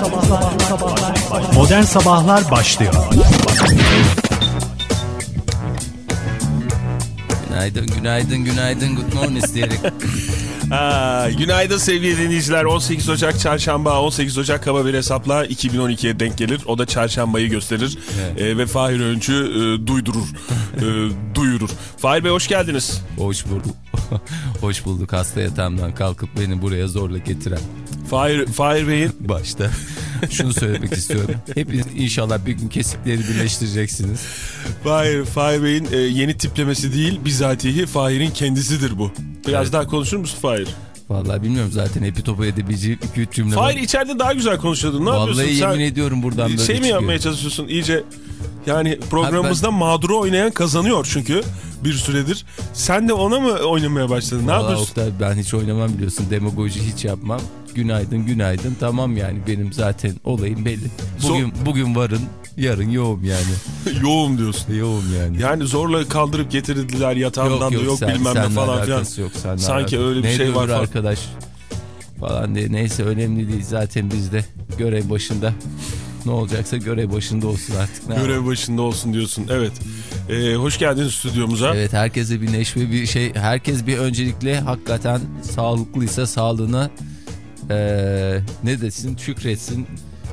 Sabahlar Modern Sabahlar başlıyor. Günaydın, günaydın, günaydın, good morning diyerek. Aa, günaydın sevgili dinleyiciler. 18 Ocak çarşamba, 18 Ocak kaba bir hesapla 2012'ye denk gelir. O da çarşambayı gösterir Evet. Ee, ve Fahir Öncü e, duydurur, e, duyurur. Fahir Bey hoş geldiniz. Hoş bulduk. Hoş bulduk hasta yatağımdan kalkıp beni buraya zorla getiren. Fahir, Fahir Bey'in Başta şunu söylemek istiyorum. Hepiniz inşallah bir gün kesikleri birleştireceksiniz. Fahir, Fahir Bey'in e, yeni tiplemesi değil, bizatihi Fahir'in kendisidir bu. Biraz Evet. daha konuşur musun Fahir? Vallahi bilmiyorum zaten epi topu edebileceğim 2-3 cümle var. Fahir içeride daha güzel konuşuyordun. Ne Vallahi yapıyorsun? Sen yemin ediyorum buradan böyle şey mi çıkıyor. yapmaya çalışıyorsun iyice? Yani programımızda mağduru oynayan kazanıyor çünkü bir süredir. Sen de ona mı oynamaya başladın? Ne Vallahi yapıyorsun? Oktay, ben hiç oynamam biliyorsun. Demagoji hiç yapmam. Günaydın günaydın tamam yani benim zaten olayım belli. Bugün bugün varın yarın yoğum yani. Yoğum diyorsun. Yoğum yani. Yani zorla kaldırıp getirdiler yatağından da yok sen- bilmem ne falan filan. Yok, Sanki alakası- öyle bir Neydi şey var falan. arkadaş falan diye. Neyse önemli değil zaten biz de görev başında. Ne olacaksa görev başında olsun artık. Ne Görev yapalım? başında olsun diyorsun. Evet. Ee, hoş geldiniz stüdyomuza. Evet herkese bir neşve bir şey. Herkes bir öncelikle hakikaten sağlıklıysa sağlığına eee, ne desin şükretsin.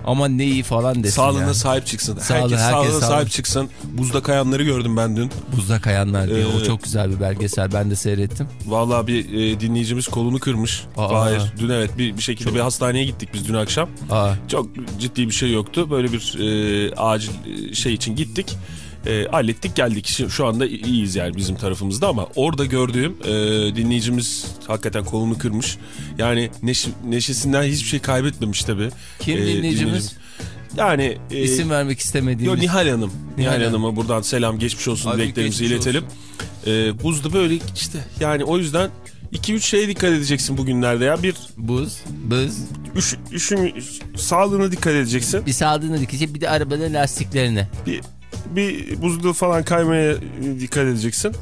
Ama neyi falan desin Sağlığına ya. sahip çıksın. Sağlığı, herkes, herkes sağlığına sağlığı. sahip çıksın. Buzda kayanları gördüm ben dün. Buzda kayanlar diye. o Ee, çok güzel bir belgesel. Ben de seyrettim. Vallahi bir e, dinleyicimiz kolunu kırmış. Aa. Fahir. Dün evet bir, bir şekilde bir hastaneye gittik biz dün akşam. Aa, Çok ciddi bir şey yoktu. Böyle bir e, acil e, şey için gittik. E, hallettik geldik. Şimdi, şu anda iyiyiz yani bizim tarafımızda ama orada gördüğüm e, dinleyicimiz hakikaten kolunu kırmış. Yani neş, neşesinden hiçbir şey kaybetmemiş tabii. Kim E, dinleyicimiz? Yani e, İsim vermek yo, istemediğimiz. Nihal Hanım. Nihal, Nihal Hanım'a buradan selam geçmiş olsun Abi, dileklerimizi geçmiş iletelim. E, buzda böyle işte yani o yüzden 2-3 şeye dikkat edeceksin bugünlerde ya. Bir Buz, bız. üş, üşüm, sağlığına dikkat edeceksin. Bir sağlığına dikecek bir de arabanın lastiklerine. bir, bir buzlu falan kaymaya dikkat edeceksin.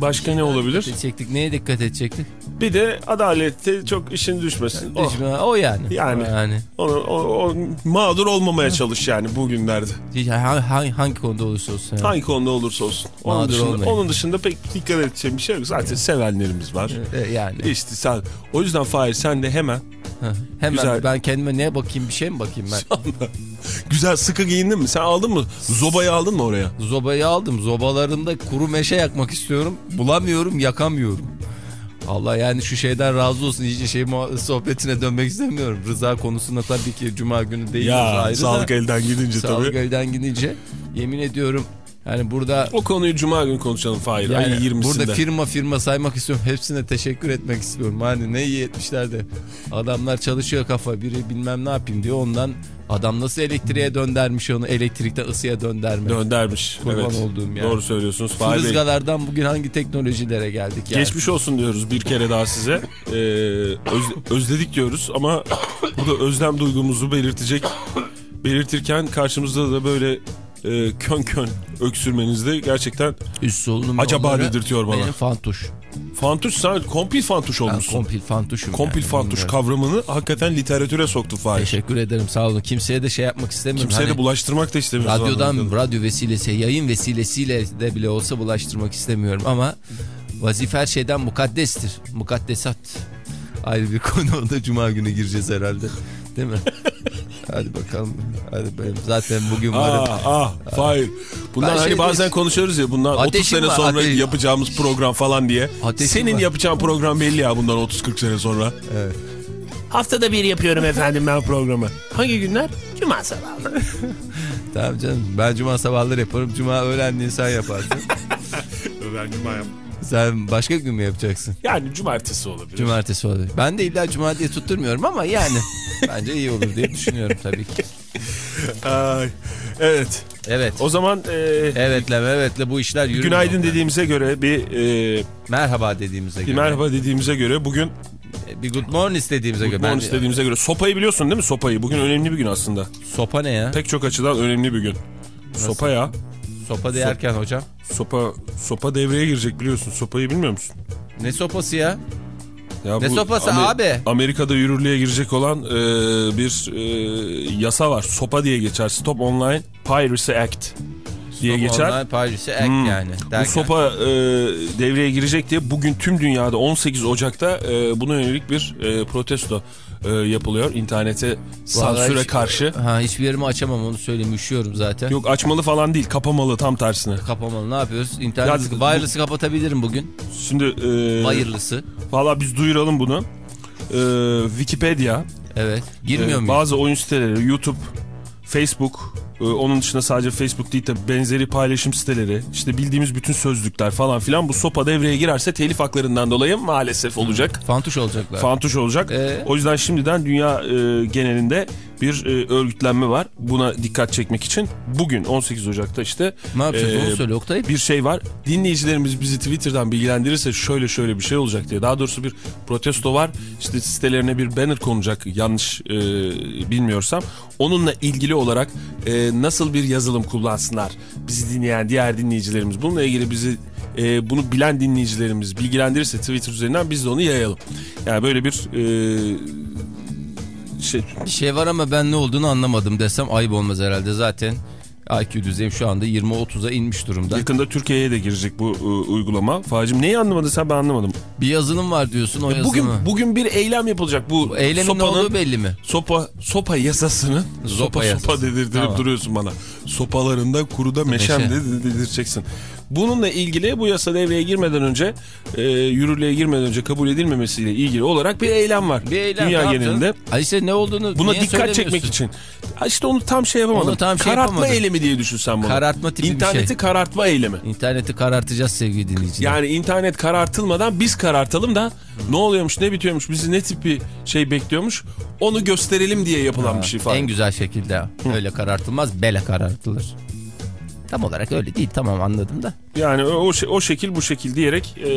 Başka ne olabilir? Dikkat edecektik. Neye dikkat edecektik? Bir de adalette çok işin düşmesin. O, Düşme- O yani. Yani. Yani. o, o, o mağdur olmamaya çalış yani bugünlerde. Hangi, hangi, konuda olursa olsun. yani. Hangi konuda olursa olsun. Onun Mağdur dışında, olmayın. onun dışında pek dikkat edeceğim bir şey yok. Zaten sevenlerimiz var. E, Yani. İşte sen, o yüzden Fahir sen de hemen Heh. Hemen Güzel. ben kendime neye bakayım bir şey mi bakayım ben? güzel sıkı giyindin mi? Sen aldın mı? Zobayı aldın mı oraya? Zobayı aldım. Zobalarımda kuru meşe yakmak istiyorum. Bulamıyorum, yakamıyorum. Allah yani şu şeyden razı olsun. İyice şey sohbetine dönmek istemiyorum. Rıza konusunda tabii ki cuma günü değil. Ya ayrı sağlık da. elden gidince Sağlık tabii. elden gidince yemin ediyorum yani burada O konuyu cuma günü konuşalım Fahir. yani Ayın 20'sinde. burada firma firma saymak istiyorum. Hepsine teşekkür etmek istiyorum. Hani ne iyi etmişler de. Adamlar çalışıyor kafa. Biri bilmem ne yapayım diyor. Ondan adam nasıl elektriğe döndermiş onu. Elektrikten ısıya dönderme. Döndermiş. Kurban evet. olduğum ya. Doğru söylüyorsunuz. Fahir. Fırızgalardan bugün hangi teknolojilere geldik yani? Geçmiş olsun diyoruz bir kere daha size. Ee, öz- özledik diyoruz ama burada özlem duygumuzu belirtecek belirtirken karşımızda da böyle e, kön kön öksürmenizde gerçekten Üst Acaba dedirtiyor bana. Benim fantuş. fantuş sen kompil fantuş Ben olmuşsun. kompil fantuşum. kompil yani, fantuş bilmiyorum. kavramını hakikaten literatüre soktu Fahir. Teşekkür ederim sağ olun. Kimseye de şey yapmak istemiyorum. Kimseye Hani de bulaştırmak da istemiyoruz. radyodan, radyo vesilesi, yayın vesilesiyle de bile olsa bulaştırmak istemiyorum ama vazife her şeyden mukaddestir. Mukaddesat. Ayrı bir konu onda cuma günü gireceğiz herhalde. Değil mi? Hadi bakalım. Hadi benim zaten bugün varım. Ah ah Fahir. Ben hani şeyde- bazen konuşuyoruz ya bundan 30 Ateşim sene var, sonra ateş- yapacağımız program falan diye. Ateşim Senin var. yapacağın program belli ya bundan 30-40 sene sonra. Evet. Haftada bir yapıyorum efendim ben programı. Hangi günler? Cuma sabahları. Tamam canım. Ben cuma sabahları yaparım. Cuma öğlenliği sen yaparsın. ben cuma yap. sen başka gün mü yapacaksın? Yani cumartesi olabilir. Cumartesi olur. Ben de illa cuma diye tutturmuyorum ama yani bence iyi olur diye düşünüyorum tabii ki. Ay, evet. Evet. O zaman e, Evetle evetle bu işler yürüyor. günaydın dediğimize göre bir, e, Merhaba dediğimize bir göre. merhaba dediğimize göre bugün Bir good morning istediğimize göre. Bon Ben- istediğimize göre sopayı biliyorsun değil mi sopayı? Bugün önemli bir gün aslında. Sopa ne ya? Pek çok açıdan önemli bir gün. Sopa ya. Sopa derken hocam. Sopa sopa devreye girecek biliyorsun. Sopayı bilmiyor musun? Ne sopası ya? Ya Ne bu sopası abi? Amerika'da yürürlüğe girecek olan e, bir e, yasa var. SOPA diye geçer. Stop Online Piracy Act diye Stop geçer. Online Paris'e ek Hmm. yani. Bu Derken. sopa e, devreye girecek diye bugün tüm dünyada 18 Ocak'ta e, buna yönelik bir e, protesto e, yapılıyor. İnternete sansüre hiç- karşı. Ha hiçbir yerimi açamam onu söyleyeyim üşüyorum zaten. Yok açmalı falan değil kapamalı tam tersine. Kapamalı ne yapıyoruz? İnternet Ya- wireless'ı kapatabilirim bugün. Şimdi e, Wireless'ı. valla biz duyuralım bunu. E, Wikipedia, Evet. Girmiyor e, muyuz? bazı oyun siteleri, YouTube, Facebook, e, onun dışında sadece Facebook değil de benzeri paylaşım siteleri, işte bildiğimiz bütün sözlükler falan filan bu sopa devreye girerse telif haklarından dolayı maalesef olacak. Fantuş olacaklar. Fantuş olacak. Ee? O yüzden şimdiden dünya e, genelinde bir e, örgütlenme var. Buna dikkat çekmek için bugün 18 Ocak'ta işte ne yapacağız e, onu söyle Oktay. bir şey var. Dinleyicilerimiz bizi Twitter'dan bilgilendirirse şöyle şöyle bir şey olacak diye. Daha doğrusu bir protesto var. İşte sitelerine bir banner konacak yanlış e, bilmiyorsam. Onunla ilgili olarak e, nasıl bir yazılım kullansınlar bizi dinleyen diğer dinleyicilerimiz. Bununla ilgili bizi e, bunu bilen dinleyicilerimiz bilgilendirirse Twitter üzerinden biz de onu yayalım. Yani böyle bir e, şey Bir şey var ama ben ne olduğunu anlamadım desem ayıp olmaz herhalde. Zaten IQ düzeyim şu anda 20-30'a inmiş durumda. yakında Türkiye'ye de girecek bu e, uygulama. Facim neyi anlamadın sen ben anlamadım. Bir yazılım var diyorsun o yazılımı. Bugün bugün bir eylem yapılacak bu, Eylemin ne sopanın olduğu belli mi? sopa sopa yasasının Sopa sopa yasası. sopa dedirtirip Tamam. duruyorsun bana. Sopalarında kuruda meşem Meşe. de dedireceksin. Bununla ilgili bu yasa devreye girmeden önce e, yürürlüğe girmeden önce kabul edilmemesiyle ilgili olarak bir eylem var. Bir eylem Dünya genelinde. Ay işte ne olduğunu Buna dikkat çekmek için. Ha İşte onu tam şey yapamadım. Onu tam şey Karartma yapamadın. eylemi diye düşün sen bunu. Karartma tipi bir İnterneti şey. karartma eylemi. İnterneti karartacağız sevgili dinleyiciler. Yani internet karartılmadan biz karartalım da ne oluyormuş ne bitiyormuş bizi ne tip bir şey bekliyormuş onu gösterelim diye yapılan bir şey falan. En güzel şekilde öyle karartılmaz bele karartılır. Tam olarak öyle değil tamam anladım da. Yani o, o, şekil bu şekil diyerek e,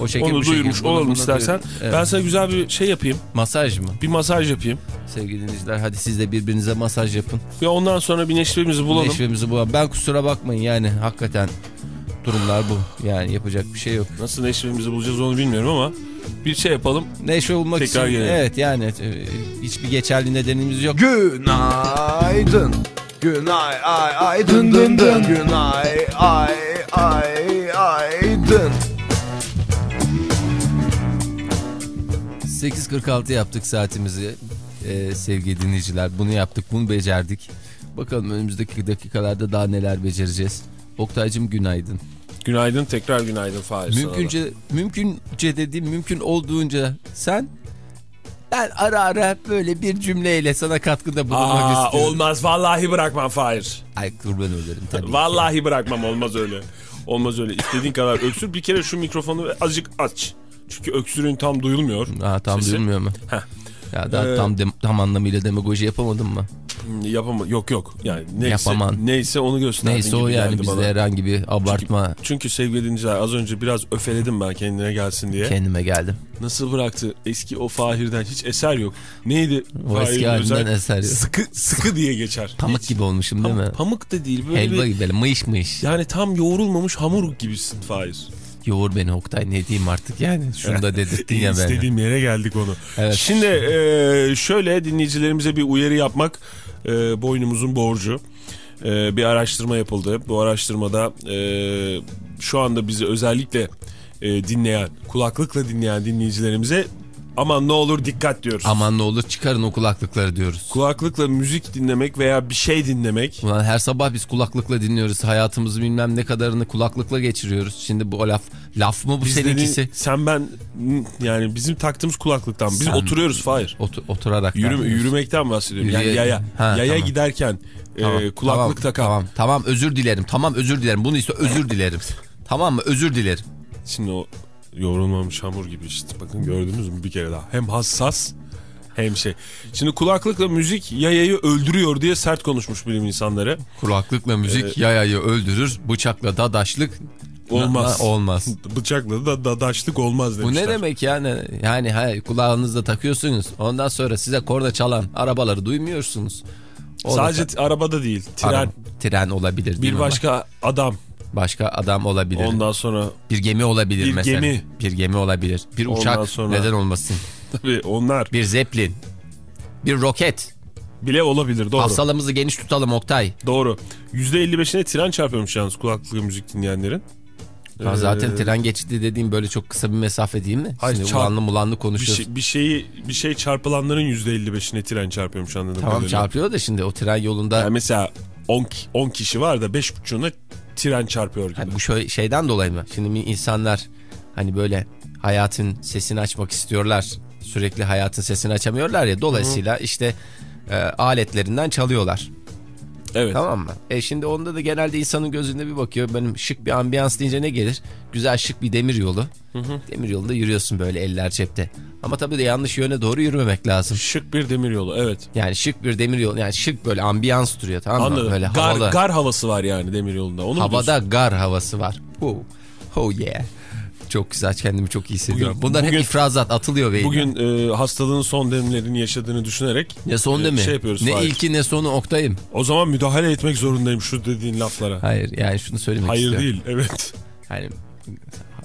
O şekil, onu bu şekil, duyurmuş bunu, olalım bunu istersen. Evet. Ben sana güzel bir şey yapayım. Masaj mı? Bir masaj yapayım. Sevgili dinleyiciler hadi siz de birbirinize masaj yapın. Ve ondan sonra bir neşvemizi bulalım. Neşvemizi bulalım. Ben kusura bakmayın yani hakikaten durumlar bu. Yani yapacak bir şey yok. Nasıl neşvemizi bulacağız onu bilmiyorum ama bir şey yapalım. Neşe olmak Tekrar için gelelim. evet yani e, hiçbir geçerli nedenimiz yok. Günaydın. Günay ay ay dın dın dın. Günay ay ay ay dın. 8.46 yaptık saatimizi Ee, sevgili dinleyiciler. Bunu yaptık, bunu becerdik. Bakalım önümüzdeki dakikalarda daha neler becereceğiz. Oktay'cım günaydın. Günaydın tekrar günaydın Fahir. Mümkünce, mümkünce dediğim mümkün olduğunca sen ben ara ara böyle bir cümleyle sana katkıda bulunmak Aa, istiyorum. olmaz vallahi bırakmam Fahir. Ay kurban olurum tabii. ki. Vallahi bırakmam olmaz öyle. Olmaz öyle. İstediğin kadar öksür. Bir kere şu mikrofonu azıcık aç. Çünkü öksürüğün tam duyulmuyor. Ha, tam Sesi. duyulmuyor mu? Heh. Ya da Ee, tam dem- tam anlamıyla demagoji yapamadın mı? Yapama yok yok. Yani neyse Yapamam. neyse onu gösterdin Neyse o yani bizde bana. herhangi bir abartma Çünkü sevgili dinleyiciler az önce biraz öfeledim ben kendine gelsin diye. kendime geldim. Nasıl bıraktı? Eski o Fahir'den hiç eser yok. Neydi? O eski Fahir'in halinden eser yok. Sıkı, sıkı diye geçer. Pamuk Hiç- gibi olmuşum değil Pam- mi? Pamuk da değil böyle Helva bir... gibi böyle mayış mayış. Yani tam yoğrulmamış hamur gibisin Fahir. Yoğur beni Oktay ne diyeyim artık yani. Şunu da dedirttin ya ben. İstediğim yere geldik onu. Evet. Şimdi e, şöyle dinleyicilerimize bir uyarı yapmak e, boynumuzun borcu. E, bir araştırma yapıldı. Bu araştırmada e, şu anda bizi özellikle e, dinleyen, kulaklıkla dinleyen dinleyicilerimize aman ne olur dikkat diyoruz. Aman ne olur çıkarın o kulaklıkları diyoruz. Kulaklıkla müzik dinlemek veya bir şey dinlemek Ulan her sabah biz kulaklıkla dinliyoruz. Hayatımızı bilmem ne kadarını kulaklıkla geçiriyoruz. Şimdi bu o laf laf mı bu Biz seninkisi? dediğin- sen ben yani bizim taktığımız kulaklıktan biz Sen- oturuyoruz Fahir. Otur- oturarak. Yürüme, yürümekten bahsediyorum. Yani Yürüye- yaya. Ha, yaya tamam. giderken Tamam, e, kulaklık tamam, takan. Tamam tamam özür dilerim. Tamam özür dilerim. Bunu iste özür dilerim. tamam mı? Özür dilerim. Şimdi o yoğrulmamış hamur gibi işte. Bakın gördünüz mü bir kere daha. Hem hassas hem şey. Şimdi kulaklıkla müzik yayayı öldürüyor diye sert konuşmuş bilim insanları. Kulaklıkla müzik yayayı öldürür. Bıçakla dadaşlık Olmaz. Olmaz. Bıçakla da dadaşlık olmaz Bu demişler. ne demek yani? Yani hay, kulağınızda takıyorsunuz. Ondan sonra size korna çalan arabaları duymuyorsunuz. O da- Sadece t- arabada değil. Tren, tren olabilir bir başka adam Başka adam olabilir. Ondan sonra Bir gemi olabilir Bir mesela. gemi. Bir gemi olabilir. Bir Ondan uçak sonra- neden olmasın. tabii onlar Bir zeplin. Bir roket. bile olabilir. Doğru. Hafsalığımızı geniş tutalım Oktay. Doğru. %55'ine tren çarpıyormuş yalnız kulaklıkla müzik dinleyenlerin. Zaten Ee, tren geçidi dediğim böyle çok kısa bir mesafe değil mi? Hayır, Şimdi çarp- ulanlı mulanlı bir, konuşuyoruz. şey, bir şeyi bir şey çarpılanların %55'ine tren çarpıyormuş anladığım Tamam kadarıyla. çarpıyor da şimdi o tren yolunda Yani mesela 10, ki- 10 kişi var da 5.5'una tren çarpıyor gibi. Hani bu şöyle şeyden dolayı mı? Şimdi insanlar hani böyle hayatın sesini açmak istiyorlar. Sürekli hayatın sesini açamıyorlar ya. Dolayısıyla işte e, aletlerinden çalıyorlar. Evet. Tamam mı? E şimdi onda da genelde insanın gözünde bir bakıyor. Benim şık bir ambiyans deyince ne gelir? Güzel şık bir demir yolu. Demir yolunda yürüyorsun böyle eller cepte. Ama tabii de yanlış yöne doğru yürümemek lazım. Şık bir demiryolu evet. Yani şık bir demir yolu. Yani şık böyle ambiyans duruyor tamam mı? Anladım. Böyle gar, havalı. gar havası var yani demiryolunda. Onu mu Havada diyorsun? gar havası var. Oh, oh yeah. Çok güzel kendimi çok iyi hissediyorum. Bugün- Bunlar bugün- hep ifrazat atılıyor beyine. Bugün e, hastalığın son demlerini yaşadığını düşünerek ne son e, demi? şey yapıyoruz. ne Fahir. ilki ne sonu Oktay'ım. O zaman müdahale etmek zorundayım şu dediğin laflara. Hayır yani şunu söylemek Hayır istiyorum. değil evet. Yani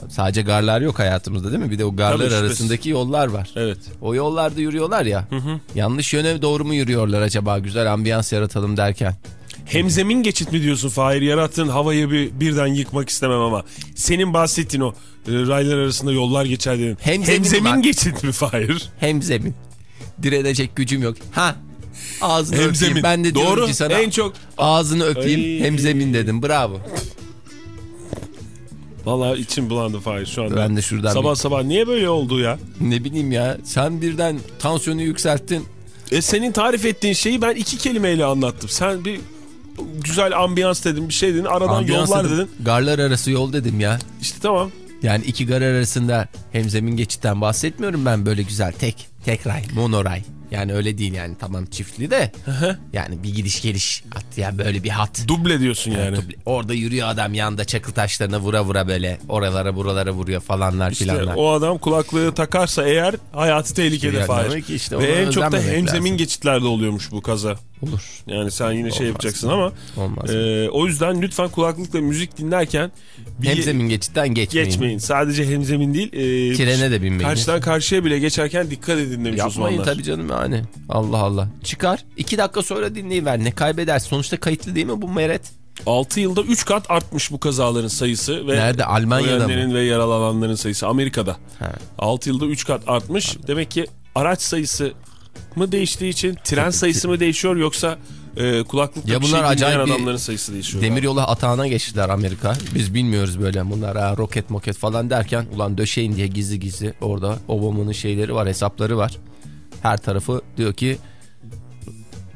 sadece garlar yok hayatımızda değil mi? Bir de o garlar Tabii, şüphesiz. arasındaki yollar var. Evet. O yollarda yürüyorlar ya. Yanlış yöne doğru mu yürüyorlar acaba güzel ambiyans yaratalım derken? Hemzemin geçit mi diyorsun Fahir? Yarattığın havayı bir, birden yıkmak istemem ama. Senin bahsettiğin o e, raylar arasında yollar geçer dedin. Hemzemin Hemzemin geçit mi Fahir? Hem zemin. Direnecek gücüm yok. Ha ağzını Hemzemin. öpeyim. Ben de diyorum Doğru. ki sana En çok. ağzını öpeyim Ay. hem zemin dedim. Bravo. Vallahi içim bulandı Fahir şu anda. Ben de şuradan Sabah sabah niye böyle oldu ya? Ne bileyim ya sen birden tansiyonu yükselttin. E senin tarif ettiğin şeyi ben iki kelimeyle anlattım. Sen bir güzel ambiyans dedin bir şey dedin aradan Ambiyans yollar dedim, dedin. Garlar arası yol dedim ya. İşte tamam. Yani iki gar arasında hem zemin geçitten bahsetmiyorum ben böyle güzel tek tek ray monoray. Yani öyle değil yani tamam çiftli de yani bir gidiş geliş at ya böyle bir hat. Duble diyorsun yani. Yani Orada yürüyor adam yanda çakıl taşlarına vura vura böyle oralara buralara vuruyor falanlar İşte filanlar. o adam kulaklığı takarsa eğer hayatı tehlikede Fahir. işte Ve en çok da hemzemin lazım. geçitlerde oluyormuş bu kaza. Olur. Yani sen yine şey Olmaz. yapacaksın ama Olmaz. e, o yüzden lütfen kulaklıkla müzik dinlerken bir Hem zemin geçitten geçmeyin. geçmeyin. Sadece hemzemin değil. E, Trene de binmeyin. Karşıdan karşıya bile geçerken dikkat edin demiş Yapmayın uzmanlar. tabii canım yani. Allah Allah. Çıkar. iki dakika sonra dinleyiver. Ne kaybeder? Sonuçta kayıtlı değil mi bu meret? 6 yılda 3 kat artmış bu kazaların sayısı. Ve Nerede? Almanya'da mı? ve yaralananların sayısı Amerika'da. Ha. 6 yılda 3 kat artmış. Demek ki araç sayısı mı değiştiği için tren sayısı mı değişiyor yoksa e, kulaklıkla Ya bir şey bunlar dinleyen acayip adamların sayısı değişiyor. Demiryolu atağına geçtiler Amerika. Biz bilmiyoruz böyle bunlar ha, roket moket falan derken ulan döşeyin diye gizli gizli orada Obama'nın şeyleri var hesapları var. Her tarafı diyor ki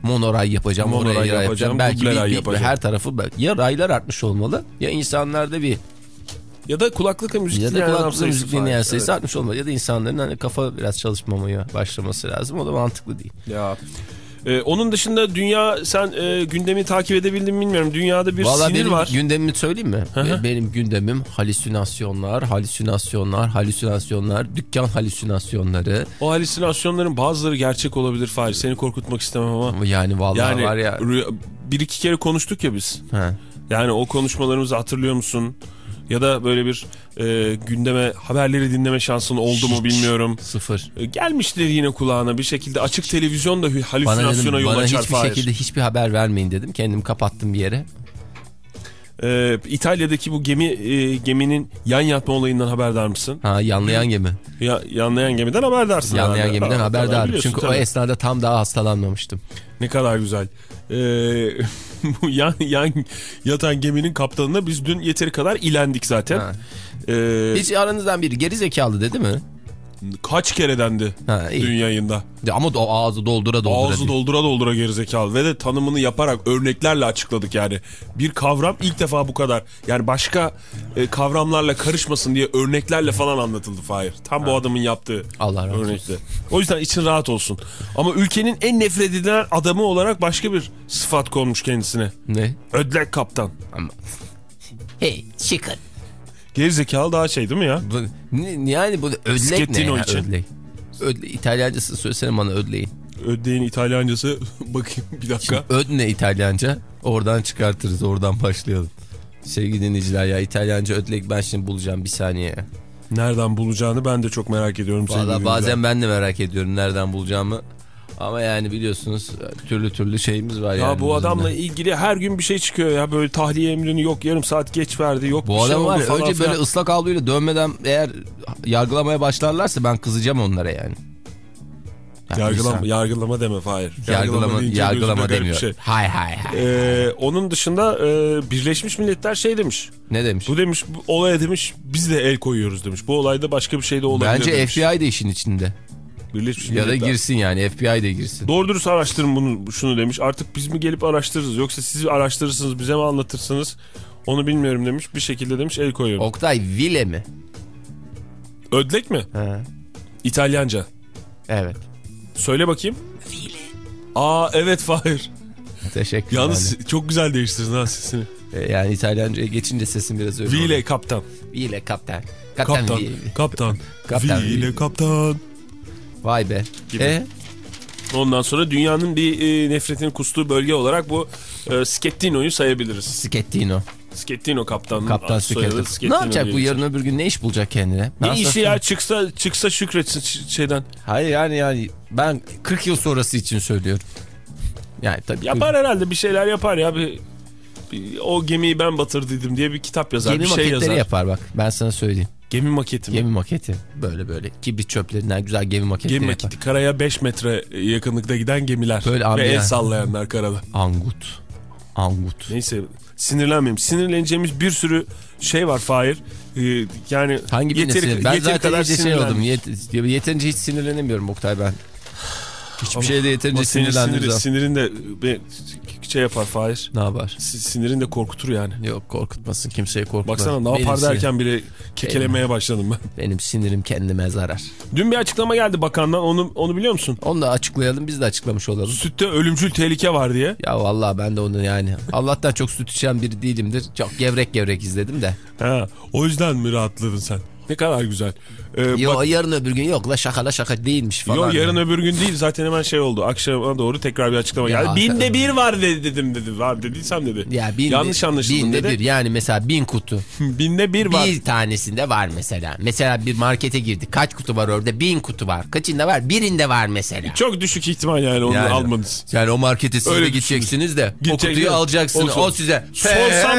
monoray yapacağım, Monoray oraya yapacağım, yapacağım. Belki bir, bir- yapacağım. her tarafı ya raylar artmış olmalı ya insanlarda bir Ya da kulaklıkla müzik ya da dinleyen adam kulaklıkla sayısı müzik dinleyen sayısı Evet. artmış olmalı ya da insanların hani kafa biraz çalışmamaya başlaması lazım. O da mantıklı değil. Ya. Ee, onun dışında dünya sen e, gündemi takip edebildin mi bilmiyorum. Dünyada bir Vallahi sinir benim var. gündemimi söyleyeyim mi? hı. Benim gündemim halüsinasyonlar, halüsinasyonlar, halüsinasyonlar, dükkan halüsinasyonları. O halüsinasyonların bazıları gerçek olabilir Fahri. Seni korkutmak istemem ama. Yani vallahi Yani var ya. bir iki kere konuştuk ya biz. Yani o konuşmalarımızı hatırlıyor musun? Ya da böyle bir e, gündeme haberleri dinleme şansın oldu mu bilmiyorum. Sıfır. E, gelmiştir yine kulağına bir şekilde açık televizyon da hü- Bana halüsinasyona dedim yol bana açar hiçbir Fahir. şekilde hiçbir haber vermeyin dedim. Kendimi kapattım bir yere. E, İtalya'daki bu gemi e, geminin yan yatma olayından haberdar mısın? Ha yanlayan gemi. Ya, yanlayan gemiden haberdarsın. Yanlayan herhalde. gemiden Ha, haberdarım. Çünkü o tabii. esnada tam daha hastalanmamıştım. Ne kadar güzel. Ee, bu yan, yan yatan geminin kaptanına biz dün yeteri kadar ilendik zaten. Ha. Ee, Hiç aranızdan biri geri zekalı dedi mi? Kaç kere dendi Ha, iyi. dün yayında. De Ama o ağzı doldura doldura. Ağzı değil. doldura doldura gerizekalı ve de tanımını yaparak örneklerle açıkladık yani. Bir kavram ilk defa bu kadar yani başka e, kavramlarla karışmasın diye örneklerle falan anlatıldı Fahir. Tam bu adamın yaptığı Allah razı olsun. örnekte. O yüzden için rahat olsun. Ama ülkenin en nefret edilen adamı olarak başka bir sıfat konmuş kendisine. Ne? Ödlek kaptan. Ama... Hey çıkın. Gerizekalı daha şey değil mi ya? Bu, ne, yani bu ödlek ne Schettino ya için. ödlek? Ödle, İtalyancası söylesene bana ödleyin. Ödleğin İtalyancası bakayım bir dakika. Öd ne İtalyanca? Oradan çıkartırız oradan başlayalım. Sevgili dinleyiciler ya İtalyanca ödlek ben şimdi bulacağım bir saniye. Nereden bulacağını ben de çok merak ediyorum. Valla bazen ben de merak ediyorum nereden bulacağımı. Ama yani biliyorsunuz türlü türlü şeyimiz var Ya yani. bu adamla ilgili her gün bir şey çıkıyor ya böyle tahliye emrini yok yarım saat geç verdi yok bir Bu şey adam var oldu ya falan önce filan. böyle ıslak havluyla dövmeden eğer yargılamaya başlarlarsa ben kızacağım onlara yani. Yani Yargılama, insan- yargılama deme Fahir. yargılama, yargılama bir demiyor. şey. Hay hay hay. Ee, onun dışında e, Birleşmiş Milletler şey demiş. ne demiş? Bu demiş bu olaya demiş biz de el koyuyoruz demiş. Bu olayda başka bir şey de olabilir Bence demiş. FBI de işin içinde. Birleşmiş Ya da girsin yani FBI de girsin. Doğru dürüst araştırın bunu şunu demiş. Artık biz mi gelip araştırırız yoksa siz araştırırsınız bize mi anlatırsınız? Onu bilmiyorum demiş. Bir şekilde demiş el koyuyorum. Oktay Vile mi? Ödlek mi? Ha, İtalyanca. evet. Söyle bakayım. Aa evet Fahir. Teşekkür Yalnız çok güzel değiştirdin ha sesini. Yani İtalyanca'ya geçince sesim biraz öyle oldu. Vile kaptan. Vile kaptan. Kaptan, Kaptan. Vile. Kaptan. Kaptan Vile kaptan. Vay be. Gibi. E? Ondan sonra dünyanın bir e, nefretini kustuğu bölge olarak bu e, Schettino'yu sayabiliriz. Schettino kaptanın Kaptan Schettino. Schettino Ne yapacak bu yarın öbür gün ne iş bulacak kendine? Ne işi ya çıksa çıksa şükretsin şeyden. Hayır yani yani ben 40 yıl sonrası için söylüyorum. Yani tabii Yapar herhalde bir şeyler yapar ya bir, bir- o gemiyi ben batırdıydım diye bir kitap yazar gemi bir şey yazar. yapar bak ben sana söyleyeyim. Gemi maketi mi? Gemi maketi böyle böyle kibrit çöplerinden güzel gemi maketleri Gemi yapar. maketi karaya 5 metre yakınlıkta giden gemiler Böyle ve el sallayanlar karada. Angut. Angut. Neyse sinirlenmeyeyim. Sinirleneceğimiz bir sürü şey var Fahir. Ee, yani Hangi yeteri, sinir? Ben yeteri zaten kadar iyice şey oldum. Yet- yeterince hiç sinirlenemiyorum Oktay ben. Hiçbir Ama- şeyde yeterince ama senin sinirlendiğim siniri- zaman. Sinirin de şey yapar Fahir. Ne yapar? Si- Sinirin de korkutur yani. Yok korkutmasın kimseyi korkutma. Baksana ne Benim yapar sinir- derken bile kekelemeye başladım ben. Benim sinirim kendime zarar. Dün bir açıklama geldi bakandan onu onu biliyor musun? Onu da açıklayalım biz de açıklamış olalım. Sütte ölümcül tehlike var diye. Ya vallahi ben de onu yani Allah'tan çok süt içen biri değilimdir. Çok gevrek gevrek izledim de. Ha, o yüzden mi rahatladın sen? Ne kadar güzel. Ee, Yo bak- yarın öbür gün yok la şaka la şaka değilmiş falan. Yo, yarın yani. öbür gün değil zaten hemen şey oldu. Akşama doğru tekrar bir açıklama Ya, geldi. Binde hakikaten. bir var dedi, dedim dedi. Var dediysem dedi. Ya binde, Yanlış anlaşıldı binde dedi. bir yani mesela bin kutu. Binde bir var. Bir tanesinde var mesela. Mesela bir markete girdik. Kaç kutu var orada? Bin kutu var. Kaçında var? Birinde var mesela. Çok düşük ihtimal yani onu Yani- almanız. Yani o markete siz Öyle de gideceksiniz de o Gidecek kutuyu mi? alacaksınız. Olsun. O size. Sorsam,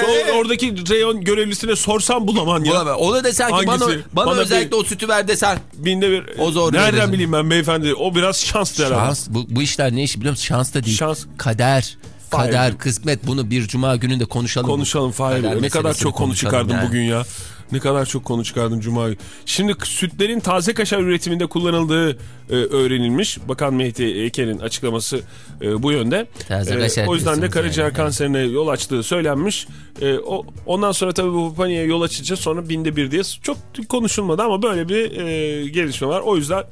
sor- oradaki reyon görevlisine sorsam bulamam ya. Bulamam. Onu desen ki bana, Hangisi? bana, Bana özellikle bir- o sütü ver desen. Binde bir. O zor Nereden verirsin. bileyim ben beyefendi? O biraz şans der ama. Şans. Bu, bu işler ne işi biliyor musun? Şans da değil. Şans. Kader. Kader, kısmet bunu bir cuma gününde konuşalım. Konuşalım Fahir. Ne kadar çok konu çıkardım yani. bugün ya. Ne kadar çok konu çıkardım Cuma günü. Şimdi sütlerin taze kaşar üretiminde kullanıldığı e, öğrenilmiş. Bakan Mehdi Eker'in açıklaması e, bu yönde. Taze E, kaşar o yüzden de karaciğer yani. kanserine yol açtığı söylenmiş. E, o, ondan sonra tabii bu paniğe yol açınca sonra binde bir diye çok konuşulmadı ama böyle bir e, gelişme var. O yüzden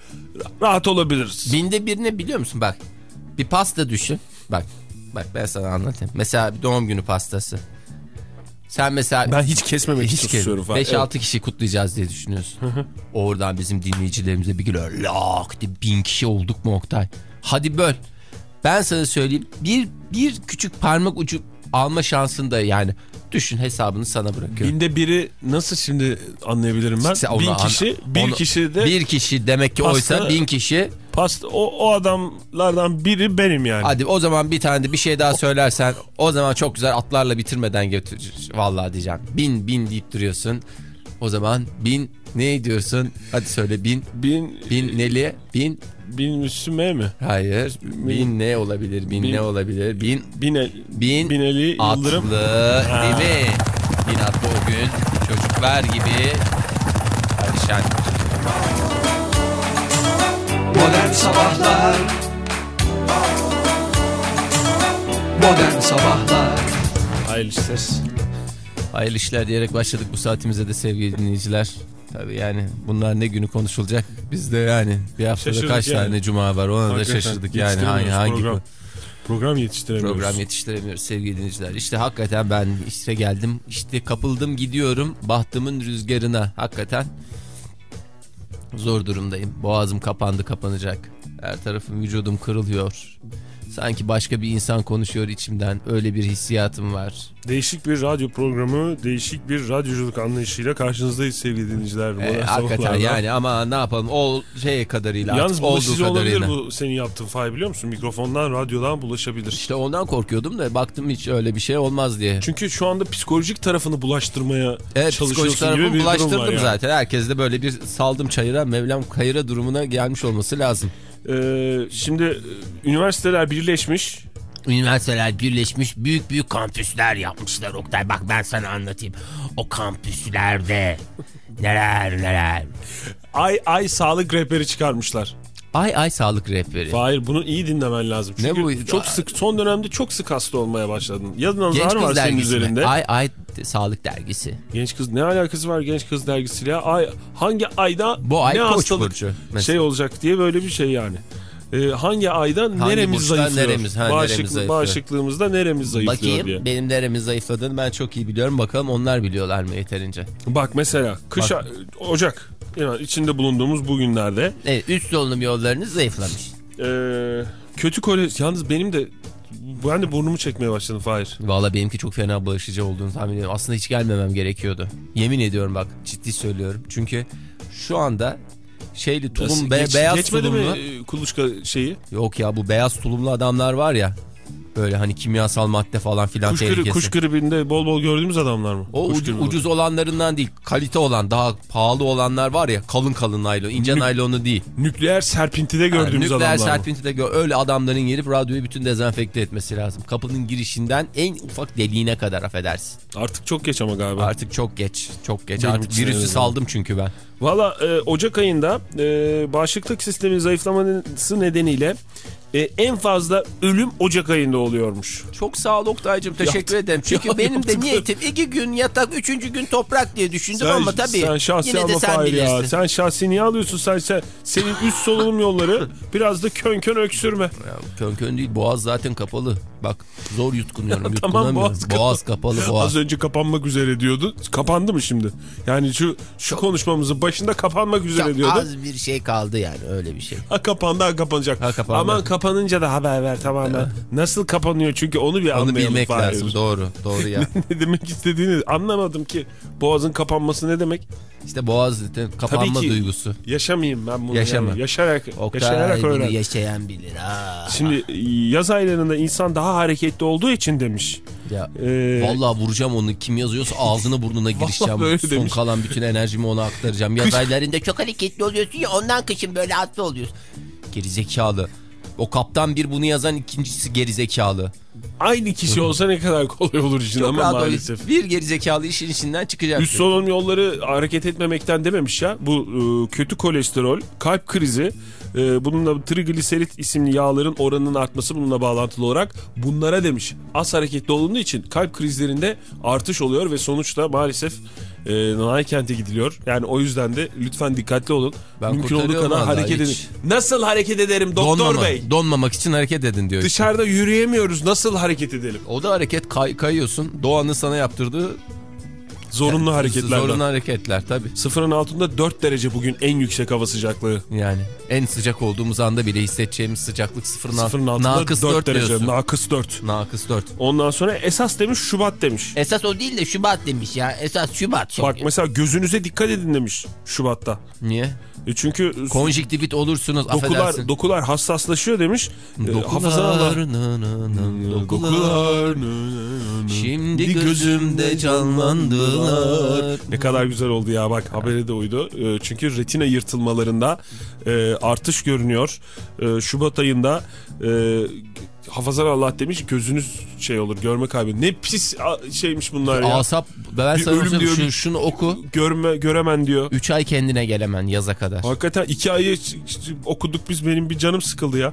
rahat olabiliriz. Binde birini biliyor musun? Bak bir pasta düşün. Bak bak ben sana anlatayım. Mesela bir doğum günü pastası. Sen mesela Ben hiç kesmemek hiç susuyorum falan. 5-6 Evet. kişi kutlayacağız diye düşünüyorsun. Oradan bizim dinleyicilerimize bir geliyor. Lak diye bin kişi olduk mu Oktay? Hadi böl. Ben sana söyleyeyim. Bir, bir küçük parmak ucu alma şansında yani. Düşün hesabını sana bırakıyorum. Binde biri nasıl şimdi anlayabilirim ben? Onu bin kişi, bir onu- kişi de Bir kişi demek ki oysa Pasta- bin kişi. pasta o, o adamlardan biri benim yani. Hadi o zaman bir tane de bir şey daha söylersen o zaman çok güzel atlarla bitirmeden götür. Vallahi diyeceğim. Bin bin deyip duruyorsun. O zaman bin ne diyorsun? Hadi söyle bin. Bin, Bin neli? Bin bin Müslüme mi? hayır. Bin ne olabilir? Bin, Bin- ne olabilir? Bin Bin, el, bin Bineli atlı Yıldırım. değil mi? Bin atlı o gün çocuklar gibi perişan. Modern Sabahlar Modern Sabahlar Hayırlı işler. Hayırlı işler diyerek başladık bu saatimize de sevgili dinleyiciler. Tabii yani bunlar ne günü konuşulacak? Biz de yani bir haftada Şaşırdık kaç yani. tane cuma var ona da Hakikaten şaşırdık yani hangi hangi program. Program yetiştiremiyoruz. program yetiştiremiyoruz sevgili dinleyiciler. İşte hakikaten ben işte geldim işte kapıldım gidiyorum bahtımın rüzgarına hakikaten zor durumdayım. Boğazım kapandı kapanacak. Her tarafım vücudum kırılıyor. Sanki başka bir insan konuşuyor içimden. Öyle bir hissiyatım var. Değişik bir radyo programı, değişik bir radyoculuk anlayışıyla karşınızdayız sevgili dinleyiciler. Ee, hakikaten yani ama ne yapalım o şey kadarıyla Yalnız artık olduğu olabilir kadarıyla. bu senin yaptığın fay biliyor musun? Mikrofondan, radyodan bulaşabilir. İşte ondan korkuyordum da baktım hiç öyle bir şey olmaz diye. Çünkü şu anda psikolojik tarafını bulaştırmaya Evet çalışıyorsun gibi bir durum var bulaştırdım yani. zaten. Herkes de böyle bir saldım çayıra Mevlam kayıra durumuna gelmiş olması lazım. Ee, şimdi e, üniversiteler birleşmiş. Üniversiteler birleşmiş büyük büyük kampüsler yapmışlar Oktay. Bak ben sana anlatayım. O kampüslerde neler neler. Ay ay sağlık rehberi çıkarmışlar. Ay ay sağlık rehberi. Hayır bunu iyi dinlemen lazım. Ne Çünkü bu? çok sık son dönemde çok sık hasta olmaya başladın. Ya nazar var senin üzerinde. Ay ay sağlık dergisi. Genç kız ne alakası var genç kız dergisiyle? Ay hangi ayda Bu ay ne Koç hastalık burcu mesela. şey olacak diye böyle bir şey yani. Ee, hangi ayda Hangi neremiz zayıflıyor? neremiz, ha, Bağışıklı- neremiz zayıflıyor? Bağışıklığımızda neremiz zayıflıyor Bakayım diye. benim neremiz zayıfladığını ben çok iyi biliyorum. Bakalım onlar biliyorlar mı yeterince. Bak mesela kış Bak. Ocak yani içinde bulunduğumuz bu günlerde Evet üst solunum yollarınız zayıflamış. Ee, kötü kole... Yalnız benim de... Ben de burnumu çekmeye başladım Fahir. Valla benimki çok fena bağışıcı olduğunu tahmin ediyorum. Aslında hiç gelmemem gerekiyordu. Yemin ediyorum bak ciddi söylüyorum. Çünkü şu anda şeyli tulum be- Geç- beyaz geçmedi tulumlu. mi e, kuluçka şeyi? Yok ya bu beyaz tulumlu adamlar var ya. Böyle hani kimyasal madde falan filan Kuş, tehlikesi. kuş gribinde bol bol gördüğümüz adamlar mı? O Kuş ucu- ucuz olanlarından değil kalite olan daha pahalı olanlar var ya kalın kalın naylon ince Nük- naylonu değil. Nükleer serpintide gördüğümüz Nükleer adamlar mı? serpintide gör öyle adamların gelip radyoyu bütün dezenfekte etmesi lazım. Kapının girişinden en ufak deliğine kadar affedersin. Artık çok geç ama galiba. Artık çok geç çok geç Benim artık virüsü öyle. saldım çünkü ben. Valla e, Ocak ayında e, bağışıklık sistemi zayıflaması nedeniyle e, en fazla ölüm Ocak ayında oluyormuş. Çok sağ ol Oktay'cım teşekkür Yaptı- ederim. Çünkü Ya benim de niyetim iki gün yatak üçüncü gün toprak diye düşündüm ama tabii sen şahsi yine de ama sen Fahir bilirsin. ya. Sen şahsi niye alıyorsun sen, sen senin üst solunum yolları biraz da kön kön öksürme. Ya, kön kön değil boğaz zaten kapalı. Bak zor yutkunuyorum Tamam, boğaz boğaz, kapalı. kapalı boğaz. Az önce kapanmak üzere diyordu. Kapandı mı şimdi? Yani şu şu konuşmamızın başında kapanmak üzere Çok diyordu. az bir şey kaldı yani öyle bir şey. Ha kapandı ha kapanacak. Ha, kapandı. Aman kapanınca da haber ver tamamen. Nasıl kapanıyor çünkü onu bir Onu anlayalım bilmek Fahir. lazım doğru doğru ya. ne demek istediğini anlamadım ki. Boğazın kapanması ne demek? İşte boğaz kapanma Tabii ki. duygusu. Yaşamayayım ben bunu. Yaşama. Yani. Yaşayarak, Oktay, yaşayarak öğren. yaşayan bilir ha. Şimdi yaz aylarında insan daha hareketli olduğu için demiş. Ya Ee, Vallahi vuracağım onu. Kim yazıyorsa ağzına burnuna girişeceğim. Son demiş. kalan bütün enerjimi ona aktaracağım. Yaz Kış- aylarında çok hareketli oluyorsun ya ondan kışın böyle hasta oluyorsun. Gerizekalı. O kaptan bir bunu yazan ikincisi gerizekalı. aynı kişi olsa ne kadar kolay olur Çok ama öyle maalesef. bir gerizekalı işin içinden çıkacak. Üst solunum yolları hareket etmemekten dememiş ya. Bu e, kötü kolesterol, kalp krizi, e, bununla trigliserit isimli yağların oranının artması bununla bağlantılı olarak bunlara demiş. Az hareketli olunduğu için kalp krizlerinde artış oluyor ve sonuçta maalesef e, Nanay kente gidiliyor. Yani o yüzden de lütfen dikkatli olun. Ben Mümkün olduğu kadar hareket edin. hiç. Nasıl hareket ederim doktor Donmama- bey? Donmamak için hareket edin diyor. işte. Dışarıda yürüyemiyoruz. Nasıl hareket edelim? O da hareket kay- kayıyorsun. Doğanın sana yaptırdığı Zorunlu hareketlerden. Zorunlu hareketler tabii. Sıfırın altında 4 derece bugün en yüksek hava sıcaklığı. Yani en sıcak olduğumuz anda bile hissedeceğimiz sıcaklık sıfırın, Sıfırın altında Nakıs 4, 4 derece. diyorsun. Nakıs 4. Nakıs 4. Ondan sonra esas demiş Şubat demiş. Esas o değil de Şubat demiş ya. Esas Şubat. Bak mesela gözünüze dikkat edin demiş Şubat'ta. Niye? E çünkü Konjüktivit olursunuz dokular affedersin. dokular hassaslaşıyor demiş. E, Dokular, hafızalar dokular. Şimdi gözümde canlandılar. Ne kadar güzel oldu ya bak habere de uydu. E, çünkü retina yırtılmalarında artış görünüyor. Şubat ayında hafızan Allah demiş gözünüz şey olur görme kaybı. Ne pis şeymiş bunlar ya. Asap ben Bir sana ölüm diyor, şu, şunu oku. Görme göremen diyor. 3 ay kendine gelemen yaza kadar. Hakikaten iki ayı ç- ç- okuduk biz benim bir canım sıkıldı ya.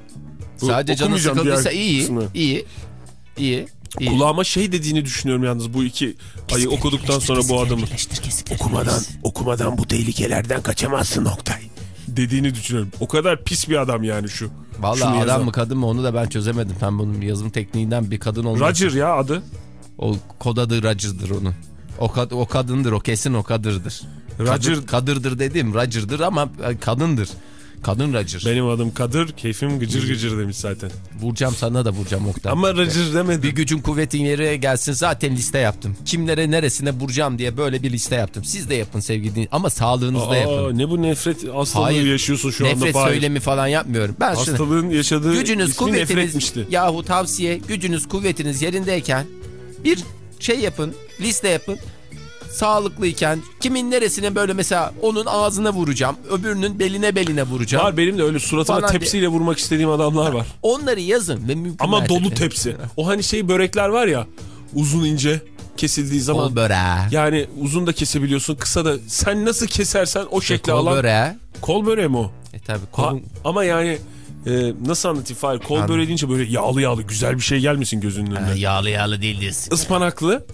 Bu Sadece canı okumayacağım sıkıldıysa iyi, kısmını. iyi, iyi, iyi. Kulağıma şey dediğini düşünüyorum yalnız bu iki ayı okuduktan sonra bu adamın. Okumadan, okumadan bu tehlikelerden kaçamazsın Oktay. Dediğini düşünüyorum. O kadar pis bir adam yani şu. Vallahi Şunu adam yazan. mı kadın mı onu da ben çözemedim. Ben bunun yazım tekniğinden bir kadın olmak. Roger ya adı. O kod adı Roger'dır onun. O, kad o kadındır o kesin o kadırdır. Roger- Kadır, kadırdır dedim Roger'dır ama e, kadındır. Kadın racır. Benim adım Kadir, keyfim gıcır gıcır demiş zaten. Vuracağım sana da vuracağım Oktay. Ama racır demedi. Bir gücün kuvvetin yere gelsin zaten liste yaptım. Kimlere neresine vuracağım diye böyle bir liste yaptım. Siz de yapın sevgili ama sağlığınızda yapın. Aa, ne bu nefret hastalığı Hayır. yaşıyorsun şu anda. Nefret söylemi falan yapmıyorum. Ben şunu Hastalığın yaşadığı gücünüz kuvvetiniz nefretmişti. yahu tavsiye gücünüz kuvvetiniz yerindeyken bir şey yapın liste yapın sağlıklıyken kimin neresine böyle mesela onun ağzına vuracağım öbürünün beline beline vuracağım. Var benim de öyle suratıma Falan tepsiyle vurmak istediğim adamlar var. Onları yazın ve mümkün Ama dolu tepsi. O hani şey börekler var ya uzun ince kesildiği zaman. Kol böreği. Yani uzun da kesebiliyorsun kısa da sen nasıl kesersen o şekli Kol alan. böreği. Kol böreği mi o? E tabi Ha, kolun ama yani e, nasıl anlatayım Fahir? Kol Anladım. böreği deyince böyle yağlı yağlı güzel bir şey gelmesin gözünün önüne. Ha, yağlı yağlı değil diyorsun. Ispanaklı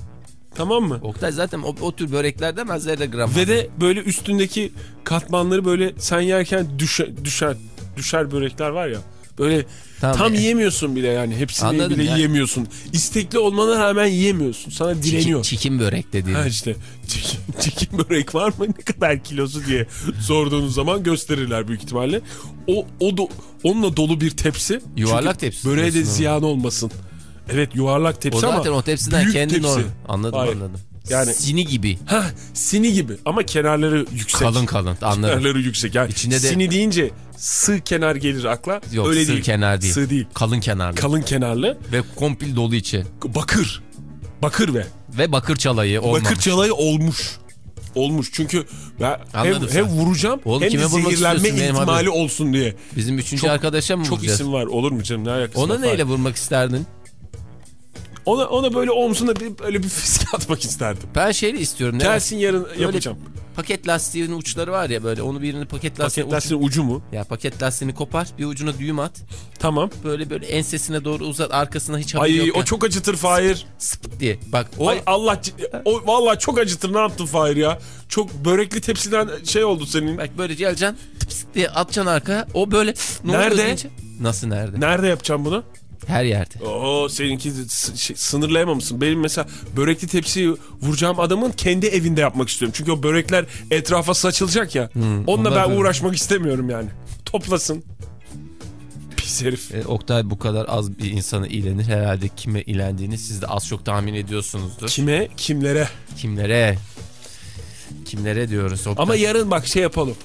tamam mı? Oktay zaten o, o tür böreklerden ben zerre gram. Ve de böyle üstündeki katmanları böyle sen yerken düşe, düşer düşer börekler var ya. Böyle Tamam. tam yiyemiyorsun bile yani. Hepsini Anladım bile ya. yiyemiyorsun. İstekli olmana rağmen yiyemiyorsun. Sana direniyor. Çikin, çikin börek dediğin. Ha işte çikin, çikin börek var mı ne kadar kilosu diye sorduğunuz zaman gösterirler büyük ihtimalle. O, o do, onunla dolu bir tepsi. Yuvarlak Çünkü tepsi Böreğe de ziyan olmasın. Evet yuvarlak tepsi O ama zaten o tepsiden büyük kendi tepsi. Anladım Hayır. anladım. Yani- Sini gibi. Ha sini gibi ama kenarları yüksek. Kalın kalın anladım. Kenarları yüksek. Yani İçinde de- sini deyince sığ kenar gelir akla. Yok Öyle sığ değil. kenar değil. Sığ değil. Kalın kenarlı. Kalın kenarlı. Ve komple dolu içi. Bakır. Bakır ve. Ve bakır çalayı olmamış. Bakır çalayı olmuş. Olmuş çünkü ben hem, Anladım hem sen. vuracağım Oğlum hem de zehirlenme ihtimali olsun diye. Bizim üçüncü Çok- arkadaşa mı Çok vuracağız? isim var olur mu canım ne alakası Ona neyle vurmak isterdin? Ona, ona böyle omzuna bir, böyle bir fiske atmak isterdim. Ben şeyle istiyorum. Ne? Gelsin yarın Böyle yapacağım. Paket lastiğinin uçları var ya böyle onu birini paket lastiğine Paket lastiğin ucu mu? Ya paket lastiğini kopar bir ucuna düğüm at. Tamam. Böyle böyle ensesine doğru uzat arkasına hiç haberi Ay yok. o çok acıtır Fahir. Sıpıt diye. Bak o Ay Allah o vallahi çok acıtır ne yaptın Fahir ya? Çok börekli tepsiden şey oldu senin. bak böyle geleceksin tıps diye atacaksın arkaya. O böyle ne Nerede? Nasıl nerede? Nerede yapacağım bunu? Her yerde. Oo seninki şey, sınırlayamamışsın. Benim mesela börekli tepsiyi vuracağım adamın kendi evinde yapmak istiyorum. Çünkü o börekler etrafa saçılacak ya. Onunla onlar ben böyle. uğraşmak istemiyorum yani. Toplasın. Pis herif. E, Oktay bu kadar az bir insana ilenir. Herhalde kime ilendiğini siz de az çok tahmin ediyorsunuzdur. Kime kimlere. Kimlere? Kimlere diyoruz Oktay. Ama yarın bak şey yapalım.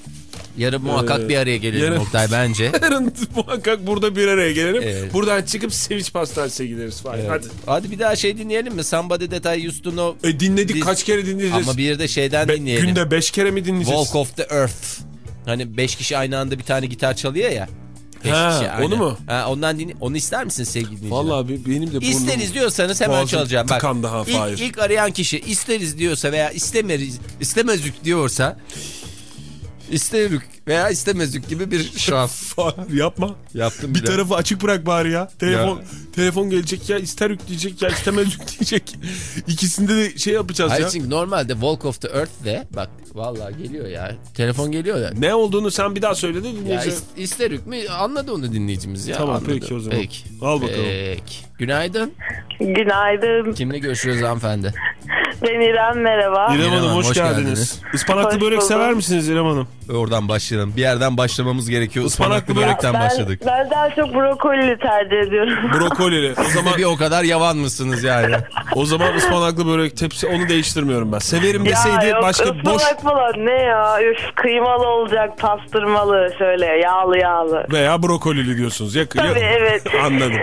Yarın muhakkak Ee, bir araya gelelim yarın- Oktay bence. Yarın muhakkak burada bir araya gelelim. Evet. Buradan çıkıp Sevinç Pastanesi'ne gideriz. Fahir. Evet. Hadi. Hadi bir daha şey dinleyelim mi? Somebody That I Used To Know. E, dinledik Biz- kaç kere dinleyeceğiz. Ama bir de şeyden Be- dinleyelim. günde beş kere mi dinleyeceğiz? Walk of the Earth. Hani beş kişi aynı anda bir tane gitar çalıyor ya. Ha, kişi onu mu? Ha, ondan dinle. Onu ister misin sevgili dinleyiciler? Vallahi be- benim de burnum... İsteriz diyorsanız hemen çalacağım. Bak, daha, ilk, ilk arayan kişi isteriz diyorsa veya istemeriz, istemezük diyorsa isterük veya istemezük gibi bir şans. Fahir yapma. Yaptım Bir tarafı açık bırak bari ya. Telefon Ya. telefon gelecek ya ister yükleyecek ya istemez yükleyecek. İkisinde de şey yapacağız Hayır ya. çünkü normalde Walk of the Earth de bak vallahi geliyor ya. Telefon geliyor ya. Ne olduğunu sen bir daha söyle de Ya is- isterük mi? Anladı onu dinleyicimiz ya. Tamam, anladı. peki o zaman. Peki. Al bakalım. Peki. Günaydın. Günaydın. Kimle görüşüyoruz hanımefendi? Ben İrem merhaba. İrem İrem Hanım Hanım, hoş, hoş geldiniz. geldiniz. Ispanaklı Hoş börek sever misiniz İrem Hanım? Oradan başlayalım. Bir yerden başlamamız gerekiyor. Ispanaklı börekten ben, başladık. Ben daha çok brokolili tercih ediyorum. Brokolili. O zaman Bir o kadar yavan mısınız yani? o zaman ıspanaklı börek tepsi onu değiştirmiyorum ben. Severim deseydi ya yok başka boş falan ne ya? Üf, kıymalı olacak pastırmalı şöyle yağlı yağlı. veya brokolili diyorsunuz. Ya, ya- Tabii evet. Anladım.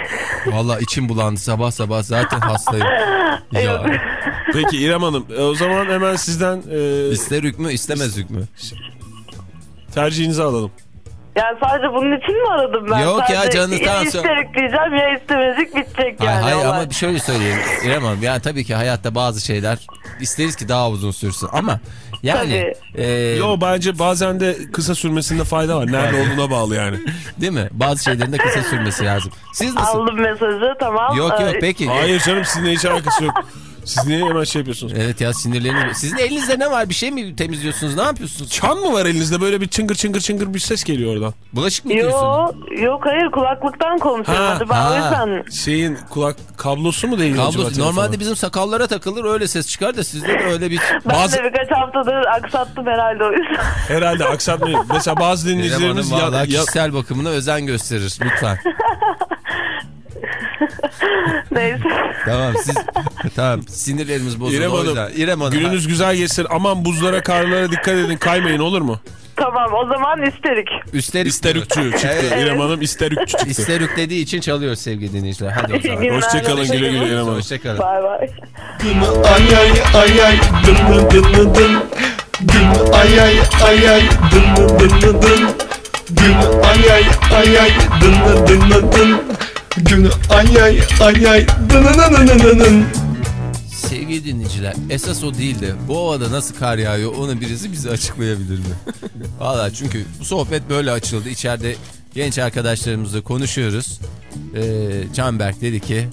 Vallahi içim bulandı sabah sabah zaten hastayım. ya Peki İrem Hanım e, o zaman hemen sizden e, ister hükmü istemez hükmü. Tercihinizi alalım. Yani sadece bunun için mi aradım ben? Yok ya Sadece canınız ya tamam, isterik diyeceğim ya istemezlik bitecek Hayır, yani. hayır olay. ama bir şöyle söyleyeyim İrem Hanım. Yani tabii ki hayatta bazı şeyler isteriz ki daha uzun sürsün ama yani e, Yo bence bazen de kısa sürmesinde fayda var. Nerede olduğuna bağlı yani. değil mi? Bazı şeylerin de kısa sürmesi lazım. Siz nasıl? Aldım mesajı tamam. Yok yok peki. Hayır canım sizinle hiç alakası yok. Siz niye hemen şey yapıyorsunuz? Evet ya sinirlerini... Sizin elinizde ne var? Bir şey mi temizliyorsunuz? Ne yapıyorsunuz? Çan mı var elinizde böyle bir çıngır çıngır çıngır bir ses geliyor oradan. Bulaşık mı yıkıyorsunuz? Yok yok hayır kulaklıktan konuşuyorum. Ha, Hadi yüzden. Şeyin kulak kablosu mu değil acaba Kablo telefona? normalde bizim sakallara takılır öyle ses çıkar da sizde de öyle bir... Ben Bazı- de birkaç haftadır aksattım herhalde o yüzden. Herhalde aksatmayın. Mesela bazı dinleyicilerimiz ya, ya, kişisel bakımına özen gösterir lütfen. Neyse. tamam siz tamam sinirlerimiz bozuldu İrem o Hanım, yüzden. İrem Hanım gününüz güzel geçsin. Aman buzlara karlara dikkat edin kaymayın olur mu? tamam o zaman isterik. üstelik İsterükçü çıktı. Evet. İrem Hanım isterükçü çıktı. İsterük dediği için çalıyor sevgili dinleyiciler. Hadi o zaman. Hoşçakalın güle güle İrem Hanım. Hoşçakalın. Bay bay. Ay ay ay ay dın dın dın dın dın Dın ay ay ay ay dın dın dın dın Dın ay ay ay ay dın dın dın dın dın Gün ay ay ay ay dın dın dın dın dın dın Sevgili dinleyiciler esas o değil de bu havada nasıl kar yağıyor onu birisi bize açıklayabilir mi? Valla çünkü bu sohbet böyle açıldı. İçeride genç arkadaşlarımızla konuşuyoruz. Ee, Canberk dedi ki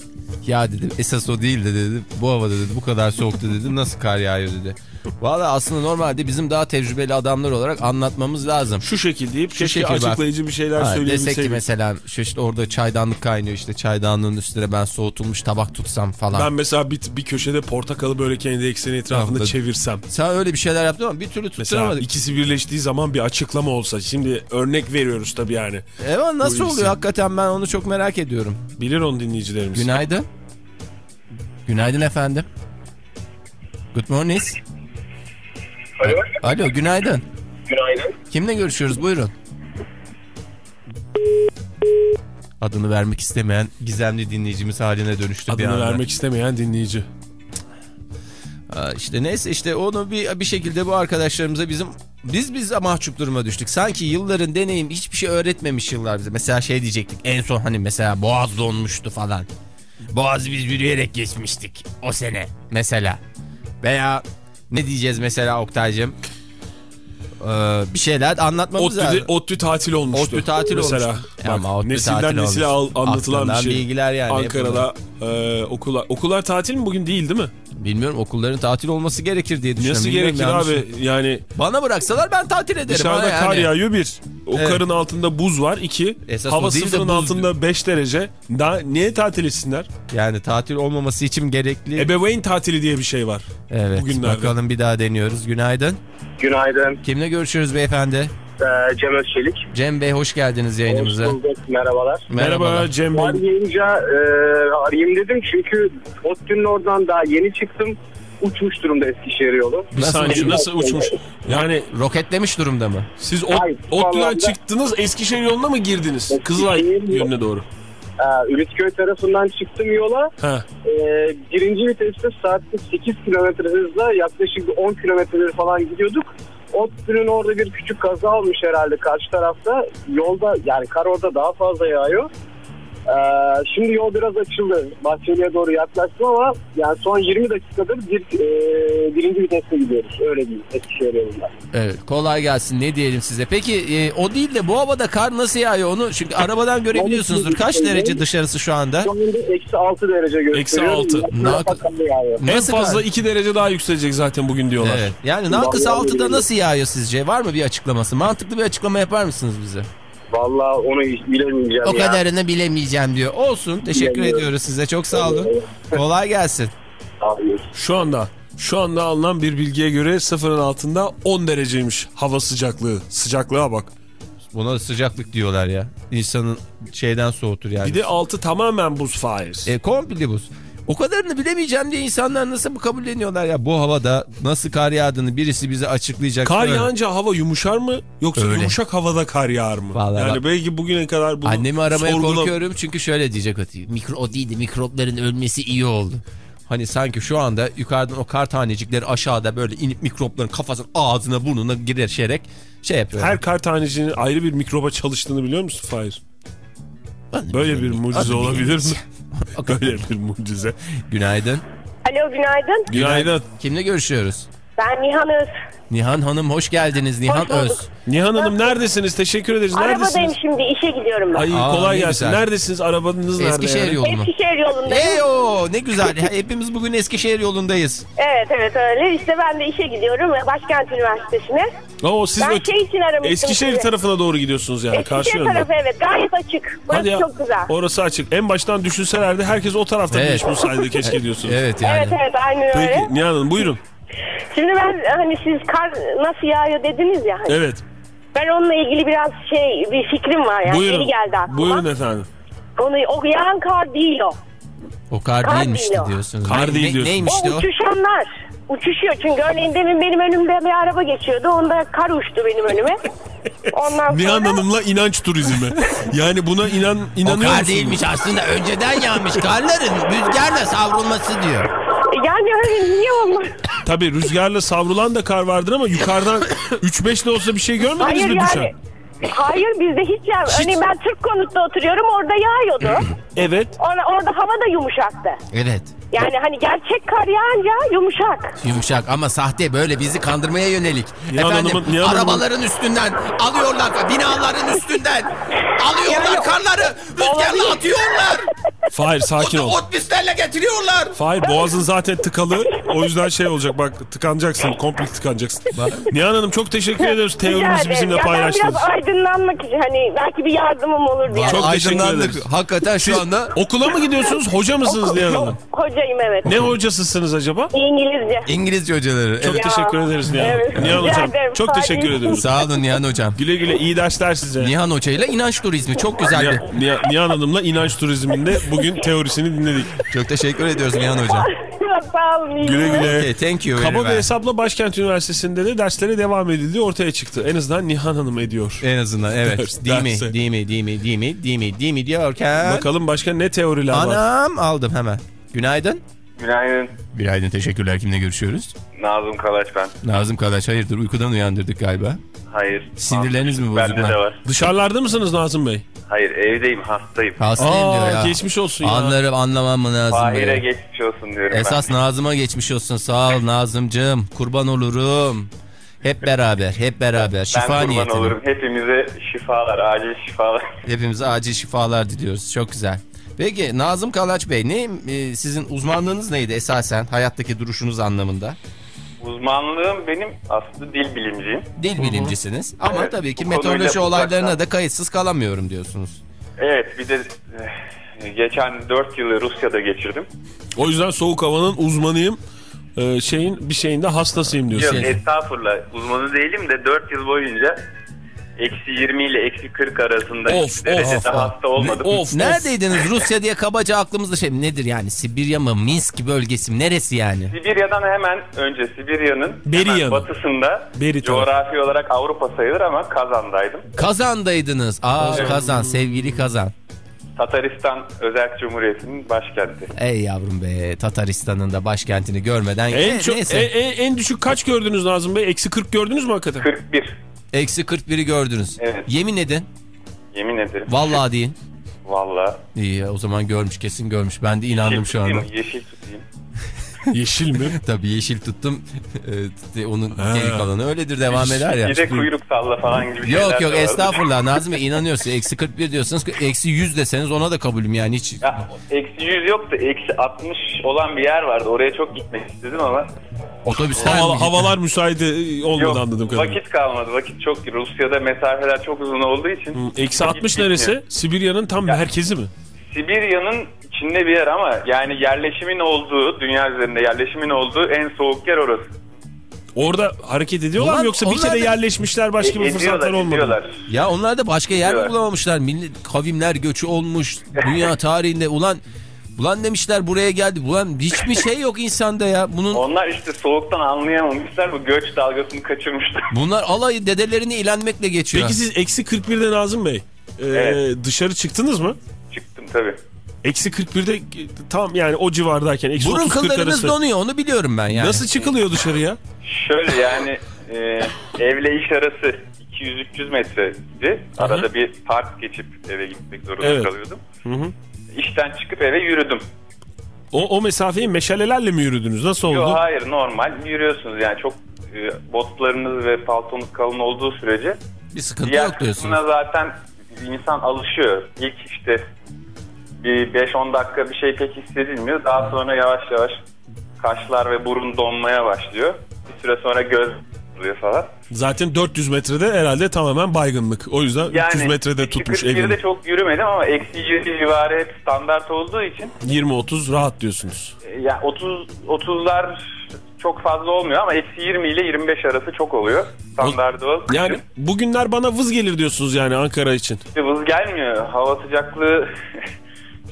ya dedi esas o değil de dedi bu havada dedi bu kadar soğuktu dedi nasıl kar yağıyor dedi. Valla aslında normalde bizim daha tecrübeli adamlar olarak anlatmamız lazım. Şu şekil deyip keşke şekil bak. açıklayıcı bir şeyler Ha, desek ki söyleyebilseydik. mesela şu işte orada çaydanlık kaynıyor işte çaydanlığın üstüne ben soğutulmuş tabak tutsam falan. Ben mesela bir, bir köşede portakalı böyle kendi ekseni etrafında Tamam, çevirsem. Sen öyle bir şeyler yaptın ama bir türlü Mesela tutturamadık. ikisi birleştiği zaman bir açıklama olsa. Şimdi örnek veriyoruz tabii yani. Evet nasıl Bu oluyor hakikaten ben onu çok merak ediyorum. Bilir onu dinleyicilerimiz. Günaydın. Günaydın efendim. Good morning. Alo. Alo günaydın. Günaydın. Kimle görüşüyoruz buyurun. Adını vermek istemeyen gizemli dinleyicimiz haline dönüştü bir Adını anda. vermek istemeyen dinleyici. Aa, işte neyse işte onu bir, bir şekilde bu arkadaşlarımıza bizim biz biz mahcup duruma düştük. Sanki yılların deneyim hiçbir şey öğretmemiş yıllar bize. Mesela şey diyecektik en son hani mesela boğaz donmuştu falan. Boğaz biz yürüyerek geçmiştik o sene mesela. Veya ne diyeceğiz mesela Oktay'cım? Ee, bir şeyler anlatmamız lazım. ODTÜ tatil olmuştu. ODTÜ tatil Mesela, olmuştu. Bak, Ama ODTÜ nesilden tatil nesile olmuş. anlatılan bir Aklından şey. bilgiler yani. Ankara'da e, okullar. Okullar tatil mi bugün değil değil mi? Bilmiyorum okulların tatil olması gerekir diye düşünüyorum. Nasıl Bilmiyorum, gerekir yanlış abi? Yani Bana bıraksalar ben tatil ederim. dışarıda yani. kar yağıyor bir. O Evet. karın altında buz var iki. Esas Hava de sıfırın buz altında 5 derece. Daha niye tatil etsinler? Yani tatil olmaması için gerekli. Ebeveyn tatili diye bir şey var. evet. bugünlerde. Bakalım bir daha deniyoruz. Günaydın. Günaydın. Kimle görüşüyoruz beyefendi? Ee, Cem Özçelik. Cem Bey hoş geldiniz yayınımıza. Hoş bulduk. Merhabalar. Merhaba Cem Bey. Arayınca e, arayayım dedim çünkü ODTÜ'nün oradan daha yeni çıktım. Uçmuş durumda Eskişehir yolu. Bir Nasıl saniye uçmuş? nasıl uçmuş? Yani Roketlemiş durumda mı? siz Ot- Hayır, ODTÜ'den çıktınız Eskişehir yoluna mı girdiniz? Kızılay Eskişehir- yönüne doğru. Ee, Ümitköy tarafından çıktım yola. Ha. Ee, birinci viteste saatte 8 kilometre hızla yaklaşık bir 10 kilometreleri falan gidiyorduk. ODTÜ'nün orada bir küçük kaza olmuş herhalde karşı tarafta. Yolda yani kar orada daha fazla yağıyor. Ee, şimdi yol biraz açıldı. Bahçeli'ye doğru yaklaştım ama yani son 20 dakikadır bir, e, birinci viteste gidiyoruz. Öyle değil Eskişehir yolunda. Evet kolay gelsin ne diyelim size. Peki e, o değil de bu havada kar nasıl yağıyor onu? Çünkü arabadan görebiliyorsunuzdur. Kaç derece dışarısı şu anda? Şu anda eksi 6 derece gösteriyor. kar yağıyor. En Nasıl fazla kar? 2 derece daha yükselecek zaten bugün diyorlar. Evet. Yani nakıs Vallahi altıda bilmiyorum. nasıl yağıyor sizce? Var mı bir açıklaması? Mantıklı bir açıklama yapar mısınız bize? Vallahi onu hiç bilemeyeceğim O ya. kadarını bilemeyeceğim diyor. Olsun. Teşekkür ediyoruz size. Çok sağ olun. Kolay gelsin. Abi. Şu anda şu anda alınan bir bilgiye göre sıfırın altında 10 dereceymiş hava sıcaklığı. Sıcaklığa bak. Buna sıcaklık diyorlar ya. İnsanın şeyden soğutur yani. Bir de altı tamamen buz faiz. E, komple buz. O kadarını bilemeyeceğim diye insanlar nasıl bu kabulleniyorlar ya. Bu havada nasıl kar yağdığını birisi bize açıklayacak. Kar Öyle. yağınca hava yumuşar mı yoksa Öyle. yumuşak havada kar yağar mı? Vallahi yani bak- belki bugüne kadar bunu Annemi aramaya sorgula- korkuyorum çünkü şöyle diyecek. Mikro, o değildi mikropların ölmesi iyi oldu. Hani sanki şu anda yukarıdan o kar tanecikleri aşağıda böyle inip mikropların kafasına ağzına burnuna girişerek şey yapıyor. Her kar tanecinin ayrı bir mikroba çalıştığını biliyor musun Fahir? Böyle bir mucize olabilir mi? Böyle bir mucize. Günaydın. Alo günaydın. Günaydın. Kimle görüşüyoruz? Ben Nihan Öz. Nihan Hanım hoş geldiniz. Nihan Hoş. Öz. Nihan Hanım neredesiniz? Teşekkür ederiz. Neredesiniz? Arabadayım şimdi işe gidiyorum ben. Ay Aa, kolay gelsin. güzel. Neredesiniz? Arabanız nerede? Eskişehir yani? yolu mu? Eskişehir yolundayım. Eyo ne güzel. Hepimiz bugün Eskişehir yolundayız. Evet evet öyle. İşte ben de işe gidiyorum Başkent Üniversitesi'ne. Oo, siz Ben şey için aramıştım Eskişehir sizi. tarafına doğru gidiyorsunuz yani. Karşı Eskişehir yönde. tarafı evet gayet açık. Burası Hadi ya, çok güzel. Orası açık. En baştan düşünselerdi herkes o tarafta Evet. bir iş bulsaydı keşke diyorsunuz. Evet yani. Evet evet aynen öyle. Peki Nihan Hanım buyurun. Şimdi ben hani siz kar nasıl yağıyor dediniz ya. hani. Evet. Ben onunla ilgili biraz şey bir fikrim var yani. Buyurun. Yeni geldi aklıma. Buyurun efendim. Onu, o yağan kar değil o. O kar, Kar değilmişti değil o. diyorsunuz. Kar Ne- değil ne- diyorsun. Neymişti o o? uçuşanlar. Uçuşuyor çünkü örneğin demin benim önümde bir araba geçiyordu. Onda kar uçtu benim önüme. Ondan sonra... Nihan Hanım'la inanç turizmi. Yani buna inan O inanıyor kar musunuz? değilmiş aslında önceden yağmış karların rüzgarla savrulması diyor. Yani öyle niye olmaz? Tabii rüzgarla savrulan da kar vardır ama yukarıdan 3-5 de olsa bir şey görmediniz Hayır mi yani. düşen? Hayır bizde hiç yağmıyor. Örneğin ben Türk konutta oturuyorum orada yağıyordu. Evet. Orada, orada hava da yumuşaktı. Evet. Yani hani gerçek kar yağınca yumuşak. Yumuşak ama sahte böyle bizi kandırmaya yönelik. Nihan Efendim Hanım'ın- Nihan Hanım'ın- arabaların üstünden alıyorlar binaların üstünden alıyorlar Yani- karları rüzgarla atıyorlar. Fahir sakin ol. Ot pistlerle getiriyorlar. Fahir boğazın zaten tıkalı. O yüzden şey olacak bak tıkanacaksın. Komple tıkanacaksın. Nihan Hanım çok teşekkür ediyoruz teorimizi bizimle Ya ben paylaştınız. biraz aydınlanmak için hani belki bir yardımım olur diye. Çok teşekkür Aydınlandık. ederiz. Hakikaten şu anda Okula mı gidiyorsunuz? Hoca mısınız Nihan Hanım? Hocayım evet. Ne hocasısınız acaba? İngilizce. İngilizce hocaları. Çok Evet. teşekkür ederiz Nihan Hanım. Evet, Nihan rica Hocam ederim. çok Sağ teşekkür ediyoruz. Sağ olun Nihan hocam. Güle güle iyi dersler size. Nihan Hoca ile inanç turizmi çok güzel bir. Nihan, Nihan, Nihan Hanım'la inanç turizminde bugün teorisini dinledik. Çok teşekkür ediyoruz Nihan hocam. Sağ olun. iyi Güle güle. Okay, thank you Kaba bir hesapla Başkent Üniversitesi'nde de derslere devam edildiği ortaya çıktı. En azından Nihan Hanım ediyor. En azından evet. Ders- değil mi? derse. Değil mi? Değil mi? Değil mi? Değil mi? Değil mi diyorken. Bakalım başka ne teoriler var? Anam aldım hemen. Günaydın. Günaydın. Günaydın teşekkürler. Kimle görüşüyoruz? Nazım Kalaç ben. Nazım Kalaç hayırdır uykudan uyandırdık galiba. Hayır. Sinirleriniz mi bozuk Bende de var. Dışarılarda mısınız Nazım Bey? Hayır evdeyim hastayım. Hastayım Aa, diyor ya. geçmiş olsun ya. Anlarım anlamam mı Nazım Fahir'e Bey? geçmiş olsun diyorum Esas Nazım'a geçmiş olsun. Sağ ol Nazımcığım. Kurban olurum. Hep beraber, hep beraber. ben. Şifa ben kurban niyetine. olurum. Hepimize şifalar, acil şifalar. Hepimize acil şifalar diliyoruz. Çok güzel. Peki Nazım Kalaç Bey ne e, sizin uzmanlığınız neydi esasen hayattaki duruşunuz anlamında? Uzmanlığım benim aslında dil bilimciyim. Dil bilimcisiniz ama Evet, tabii ki meteoroloji olaylarına uzaktan- da kayıtsız kalamıyorum diyorsunuz. Evet bir de eh, geçen 4 yılı Rusya'da geçirdim. O yüzden soğuk havanın uzmanıyım. Ee, şeyin bir şeyinde hastasıyım diyorsun. Yok estağfurullah uzmanı değilim de 4 yıl boyunca eksi 20 ile eksi 40 arasında Of, derecede of, hasta olmadım. Of, Neredeydiniz Rusya diye kabaca aklımızda şey nedir yani Sibirya mı Minsk bölgesi mi neresi yani? Sibirya'dan hemen önce Sibirya'nın hemen batısında Beri coğrafi olarak Avrupa sayılır ama Kazan'daydım. Kazan'daydınız. Aa Kazan sevgili Kazan. Tataristan Özerk Cumhuriyeti'nin başkenti. Ey yavrum be Tataristan'ın da başkentini görmeden En, E, çok, neyse. en, en- en düşük kaç gördünüz Nazım Bey? Eksi 40 gördünüz mü hakikaten? 41 Eksi 41'i gördünüz. Evet. Yemin edin. yemin ederim. Vallahi deyin. Valla. İyi ya, o zaman görmüş kesin görmüş. Ben de inandım şu anda. Yeşil tutayım. Yeşil mi? Tabii yeşil tuttum. Ee, onun Ha. geri kalanı öyledir devam eder ya. Bir de kuyruk salla falan gibi şeyler Yok yok estağfurullah Nazım Bey inanıyorsun. Eksi 41 diyorsanız eksi 100 deseniz ona da kabulüm yani hiç. Ya, eksi 100 yoktu. Eksi 60 olan bir yer vardı. Oraya çok gitmek istedim ama Otobüsten Hava- havalar müsait olmadı yok. anladığım kadarıyla. Vakit kalmadı. Vakit çok. Rusya'da mesafeler çok uzun olduğu için. Eksi 60 Gitmiyor. neresi? Sibirya'nın tam merkezi mi? Sibirya'nın içinde bir yer ama yani yerleşimin olduğu, dünya üzerinde yerleşimin olduğu en soğuk yer orası. Orada hareket ediyorlar Ulan mı yoksa bir kere da- yerleşmişler başka bir E, fırsatlar ediyorlar, olmadı mı? ediyorlar. Ya onlar da başka yer mi bulamamışlar? Millet kavimler göçü olmuş dünya tarihinde. Ulan ulan demişler buraya geldi. Ulan hiçbir şey yok insanda ya. Bunun Onlar işte soğuktan anlayamamışlar. Bu göç dalgasını kaçırmışlar. bunlar alayı dedelerini ilenmekle geçiyor. Peki siz eksi 41'de Nazım Bey e, Evet. dışarı çıktınız mı? Çıktım tabii. Eksi 41'de e, tam yani o civardayken eksi Burun 30-40 kıllarınız donuyor onu biliyorum ben yani. Nasıl çıkılıyor dışarıya? Şöyle yani e, evle iş arası 200-300 metreydi. Arada bir park geçip eve gitmek zorunda Evet. kalıyordum. Hı hı. İşten çıkıp eve yürüdüm. O, o mesafeyi meşalelerle mi yürüdünüz? Nasıl oldu? Yok hayır normal yürüyorsunuz yani çok e, botlarınız ve paltonuz kalın olduğu sürece Bir sıkıntı diğer yok diyorsunuz. zaten insan alışıyor. İlk işte bir 5-10 dakika bir şey pek hissedilmiyor. Daha sonra yavaş yavaş kaşlar ve burun donmaya başlıyor. Bir süre sonra göz oluyor falan. Zaten 400 metrede herhalde tamamen baygınlık. O yüzden 300 metrede tutmuş 41'de evini. çok yürümedim ama eksi 20 civarı hep standart olduğu için 20-30 rahat diyorsunuz. e, yani 30 30'lar çok fazla olmuyor ama eksi 20 ile 25 arası çok oluyor. Standardı o. Yani bugünler bana vız gelir diyorsunuz yani Ankara için. Vız gelmiyor. Hava sıcaklığı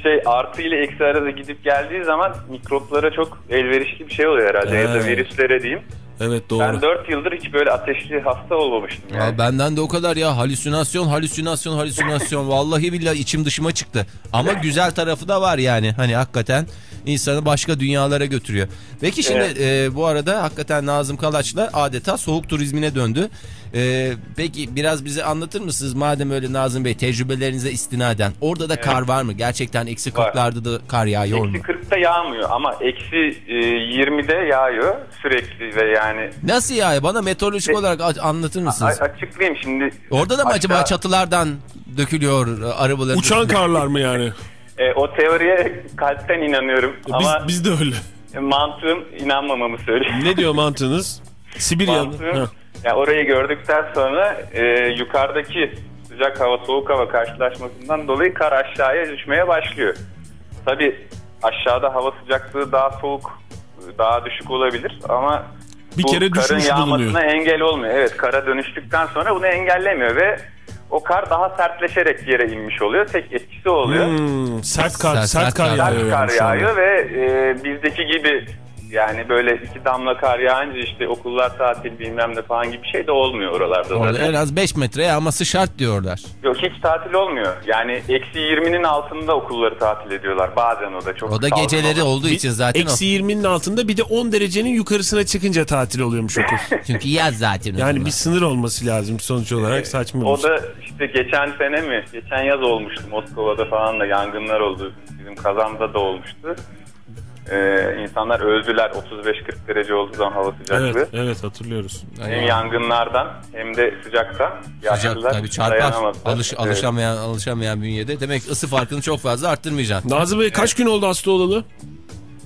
şey artı ile eksi arada gidip geldiği zaman mikroplara çok elverişli bir şey oluyor herhalde. Ya da Evet. virüslere diyeyim. Evet doğru. Ben 4 yıldır hiç böyle ateşli hasta olmamıştım. Ya Yani. benden de o kadar ya halüsinasyon halüsinasyon halüsinasyon vallahi billahi içim dışıma çıktı. Ama güzel tarafı da var yani hani hakikaten insanı başka dünyalara götürüyor. Peki şimdi e, bu arada hakikaten Nazım Kalaç'la adeta soğuk turizmine döndü. E, peki biraz bize anlatır mısınız madem öyle Nazım Bey tecrübelerinize istinaden orada da kar var mı? Gerçekten eksi Var. 40'larda da kar yağıyor mu? Eksi 40'ta yağmıyor ama eksi e, 20'de yağıyor sürekli ve yani Nasıl ya? Bana meteorolojik olarak a- anlatır A- mısınız? açıklayayım şimdi. Orada da mı acaba Aşağı- çatılardan dökülüyor e, arabaların? Uçan üstüne? karlar mı yani? E, o teoriye kalpten inanıyorum Biz, ama biz de öyle. mantığım inanmamamı söylüyor. Ne diyor mantığınız? Sibirya. Mantığım Ha. ya orayı gördükten sonra e, yukarıdaki sıcak hava soğuk hava karşılaşmasından dolayı kar aşağıya düşmeye başlıyor. Tabi aşağıda hava sıcaklığı daha soğuk daha düşük olabilir ama Bir bu kere karın yağmasına bulunuyor. engel olmuyor. Evet kara dönüştükten sonra bunu engellemiyor ve o kar daha sertleşerek yere inmiş oluyor. Tek etkisi oluyor. Hmm, sert kar, Sert- sert, sert kar kar. yağıyor. Sert kar yani yağıyor ve e, bizdeki gibi yani böyle iki damla kar yağınca işte okullar tatil bilmem ne falan gibi bir şey de olmuyor oralarda Orada zaten. en az 5 metre yağması şart diyorlar. Yok hiç tatil olmuyor. Yani eksi 20'nin altında okulları tatil ediyorlar. Bazen o da çok O da geceleri olur. olduğu için zaten o. Eksi 20'nin altında bir de 10 derecenin yukarısına çıkınca tatil oluyormuş okul. Çünkü yaz zaten. Yani bir sınır olması lazım sonuç olarak saçma bir O da işte geçen sene mi? Geçen yaz olmuştu. Moskova'da falan da yangınlar oldu. Bizim kazanda da olmuştu. Ee, insanlar öldüler 35-40 derece olduğu zaman hava sıcaklığı. Evet, evet hatırlıyoruz. Hem yangınlardan hem de sıcaktan. Sıcak tabii çarpar. Alış, Evet. alışamayan, alışamayan bünyede. Demek ısı farkını çok fazla arttırmayacaksın. Nazım Bey kaç gün oldu hasta olalı?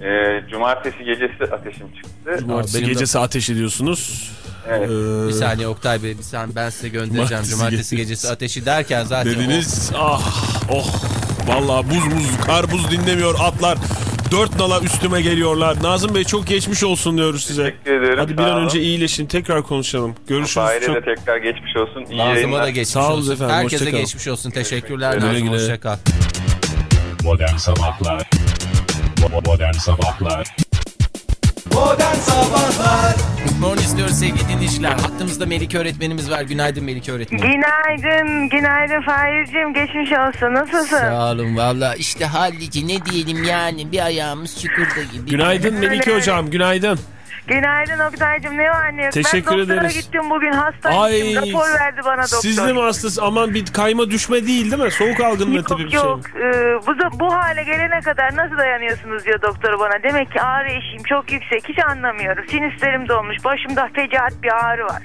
Ee, cumartesi gecesi ateşim çıktı. Cumartesi de- gecesi ateş ediyorsunuz. Evet. Ee, Bir saniye Oktay Bey bir saniye ben size göndereceğim. Cumartesi Cumartesi gecesi. gecesi ateşi derken zaten Dediniz ah oh vallahi buz buz kar buz dinlemiyor atlar dört nala üstüme geliyorlar. Nazım Bey çok geçmiş olsun diyoruz size. Teşekkür ederim. Hadi bir an olun. önce iyileşin tekrar konuşalım. Görüşürüz. Fahir'e Çok... de tekrar geçmiş olsun. İyi Nazım'a yayınlar. da geçmiş Sağ olun olsun. efendim, Herkese geçmiş olsun. Teşekkürler Güle Nazım. güle. Hoşça kal. Modern Sabahlar Modern Sabahlar Modern Sabahlar sevgili dinleyiciler. Hattımızda Melike öğretmenimiz var. Günaydın Melike öğretmenim. Günaydın, günaydın Fahir'cim. Geçmiş olsun. Nasılsın? Sağ olun valla işte hallici ne diyelim yani bir ayağımız çukurda gibi. Günaydın Melike Hocam günaydın. Günaydın Oktay'cım. Ne var ne yok? Teşekkür ben doktora ederiz. gittim bugün hastayım. Ay, Rapor verdi bana doktor. Siz de mi hastası aman bir kayma düşme değil değil mi? Soğuk algınlığı Yok tipi bir şey. yok. Ee, bu, bu hale gelene kadar nasıl dayanıyorsunuz diyor doktor bana. Demek ki ağrı eşiğim çok yüksek. Hiç anlamıyorum. Sinüslerim dolmuş. Başımda fecaat bir ağrı var.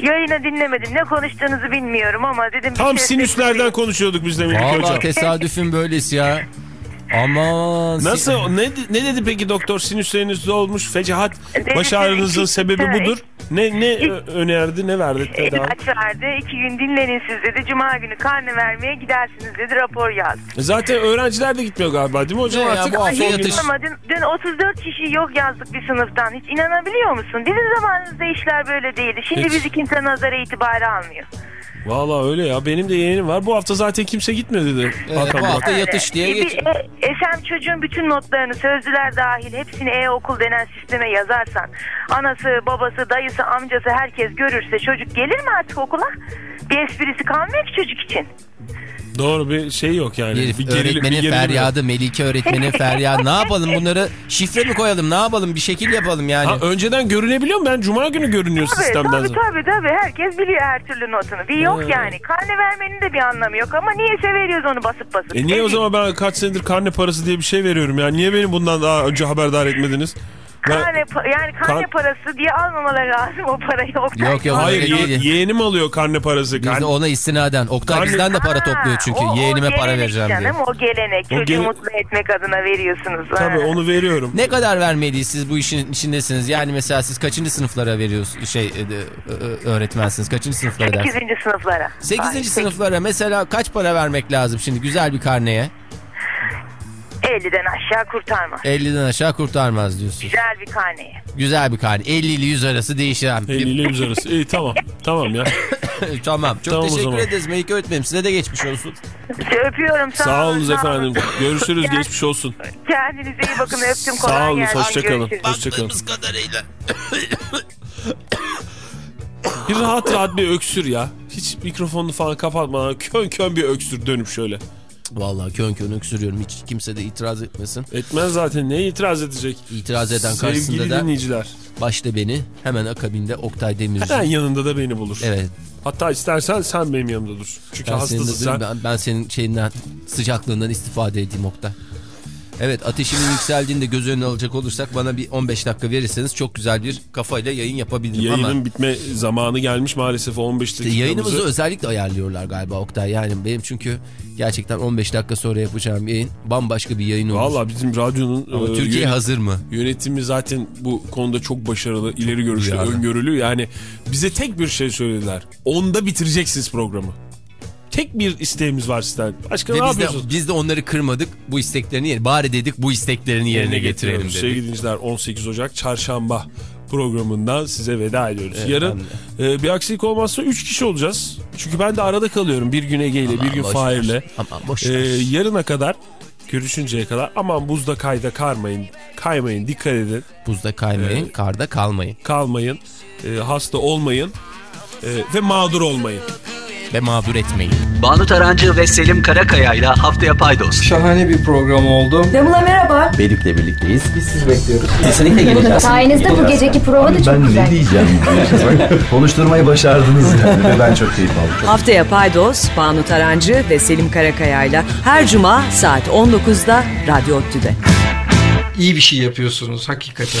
Yayını dinlemedim. Ne konuştuğunuzu bilmiyorum ama dedim. bir Tam şey sinüslerden konuşuyorduk biz de Melike Valla tesadüfün böylesi ya. Aman. Nasıl? Ne, ne dedi peki doktor? Sinüsleriniz olmuş, fecahat, Dedi baş ağrınızın iki- sebebi ha, budur. Ne ne ö- önerdi, ne verdi tedavi? İlaç verdi. iki gün dinlenin siz dedi. Cuma günü karne vermeye gidersiniz dedi. Rapor yazdı. Zaten öğrenciler de gitmiyor galiba değil mi hocam Ne ya, artık? bu hafta yatış- dün, dün 34 kişi yok yazdık bir sınıftan. Hiç inanabiliyor musun? Bizim zamanımızda işler böyle değildi. Şimdi Hiç. bizi kimse nazara itibarı almıyor. Valla öyle ya. Benim de yeğenim var. Bu hafta zaten kimse gitmedi dedi. Evet, Hakan bu Burak. hafta yatış diye geç. e, Esem çocuğun bütün notlarını sözlüler dahil hepsini e-okul denen sisteme yazarsan anası, babası, dayısı, amcası herkes görürse çocuk gelir mi artık okula? Bir esprisi kalmıyor ki çocuk için. Doğru bir şey yok yani. Bir gerilim- öğretmenin gerilim yok. feryadı, Melike öğretmenin feryadı. Ne yapalım bunları şifre mi koyalım ne yapalım bir şekil yapalım yani. Ha, önceden görünebiliyor mu? Ben cuma günü görünüyor Tabii sistemden. tabii, tabii tabii herkes biliyor her türlü notunu. Bir yok yani. Karne vermenin de bir anlamı yok ama niyeyse veriyoruz onu basıp basıp. E niye o zaman ben kaç senedir karne parası diye bir şey veriyorum ya? Niye beni bundan daha önce haberdar etmediniz? Karne, yani karne Kar- parası diye almamaları lazım o parayı. Oktay. Yok, yok, Hayır ye- değil. yeğenim alıyor karne parası. Biz de Karne- ona istinaden. Oktay Karne- bizden de para topluyor çünkü. o- o Yeğenime para gelenek vereceğim diye. canım, O gelenek. O Çocuğu gele- mutlu etmek adına veriyorsunuz. Tabii Ha. onu veriyorum. Ne kadar vermeliyiz siz bu işin içindesiniz? Yani mesela siz kaçıncı sınıflara veriyorsunuz şey e, öğretmensiniz? Kaçıncı sınıflara dersiniz? 8. sınıflara. 8. Ay, sınıflara mesela kaç para vermek lazım şimdi güzel bir karneye? 50'den aşağı kurtarmaz. 50'den aşağı kurtarmaz diyorsun. Güzel bir karneye. Güzel bir karne. 50 ile 100 arası değişen. 50 ile 100 arası. İyi tamam. Tamam ya. tamam. Çok Tamam teşekkür ederiz Melike öğretmenim. Size de geçmiş olsun. Öpüyorum. Sağ, Sağ olun, efendim. Görüşürüz. Gel- Geçmiş olsun. Kendinize iyi bakın. Öptüm. Kolay Sağ olun. gelsin. Hoşçakalın. Hoşçakalın. kadarıyla. Bir rahat rahat bir öksür ya. Hiç mikrofonu falan kapatmadan kön kön bir öksür dönüp şöyle. Vallahi kön kön öksürüyorum. Hiç kimse de itiraz etmesin. Etmez zaten. Ne itiraz edecek? İtiraz eden karşısında Sevgili da dinleyiciler. başta beni hemen akabinde Oktay Demirci. Hemen yanında da beni bulur. Evet. Hatta istersen sen benim yanımda dur. Çünkü Ben senin, hastasın sen. ben, ben senin şeyinden sıcaklığından istifade edeyim Oktay. Evet ateşimin yükseldiğinde göz önüne alacak olursak bana bir 15 dakika verirseniz çok güzel bir kafayla yayın yapabilirim Yayının ama bitme zamanı gelmiş maalesef 15 işte dakikamızı. yayınımızı özellikle ayarlıyorlar galiba Oktay. Yani benim çünkü gerçekten 15 dakika sonra yapacağım yayın bambaşka bir yayın olur. Valla bizim radyonun Ama e, Türkiye hazır mı? Yönetimi zaten bu konuda çok başarılı, ileri görüşlü, öngörülü. Yani bize tek bir şey söylediler. Onda bitireceksiniz programı. Tek bir isteğimiz var sizden. Başka Ve ne biz de, yapıyorsunuz? biz de onları kırmadık. Bu isteklerini yerine. Bari dedik bu isteklerini yerine getirelim dedik. Sevgili dinleyiciler 18 Ocak Çarşamba programından size veda ediyoruz. Evet, Yarın e, bir aksilik olmazsa 3 kişi olacağız. Çünkü ben de arada kalıyorum. Bir gün Ege ile bir gün Fahir'le. E, yarına kadar görüşünceye kadar aman buzda kayda karmayın. Kaymayın dikkat edin. Buzda kaymayın, karda kalmayın. Kalmayın. e, hasta olmayın. e, ve mağdur olmayın. Ve mağdur etmeyin. Banu Tarancı ve Selim Karakaya ile haftaya paydos. Şahane bir program oldu. Damla merhaba. Bedük'le birlikteyiz. Biz sizi bekliyoruz. Kesinlikle geleceğiz. Sayenizde bu geceki prova da çok ben güzel. ne diyeceğim? Konuşturmayı başardınız yani ve ben çok keyif aldım. Çok Haftaya Paydos, Banu Tarancı ve Selim Karakaya'yla her cuma saat 19'da Radyo Ottü'de. İyi bir şey yapıyorsunuz hakikaten.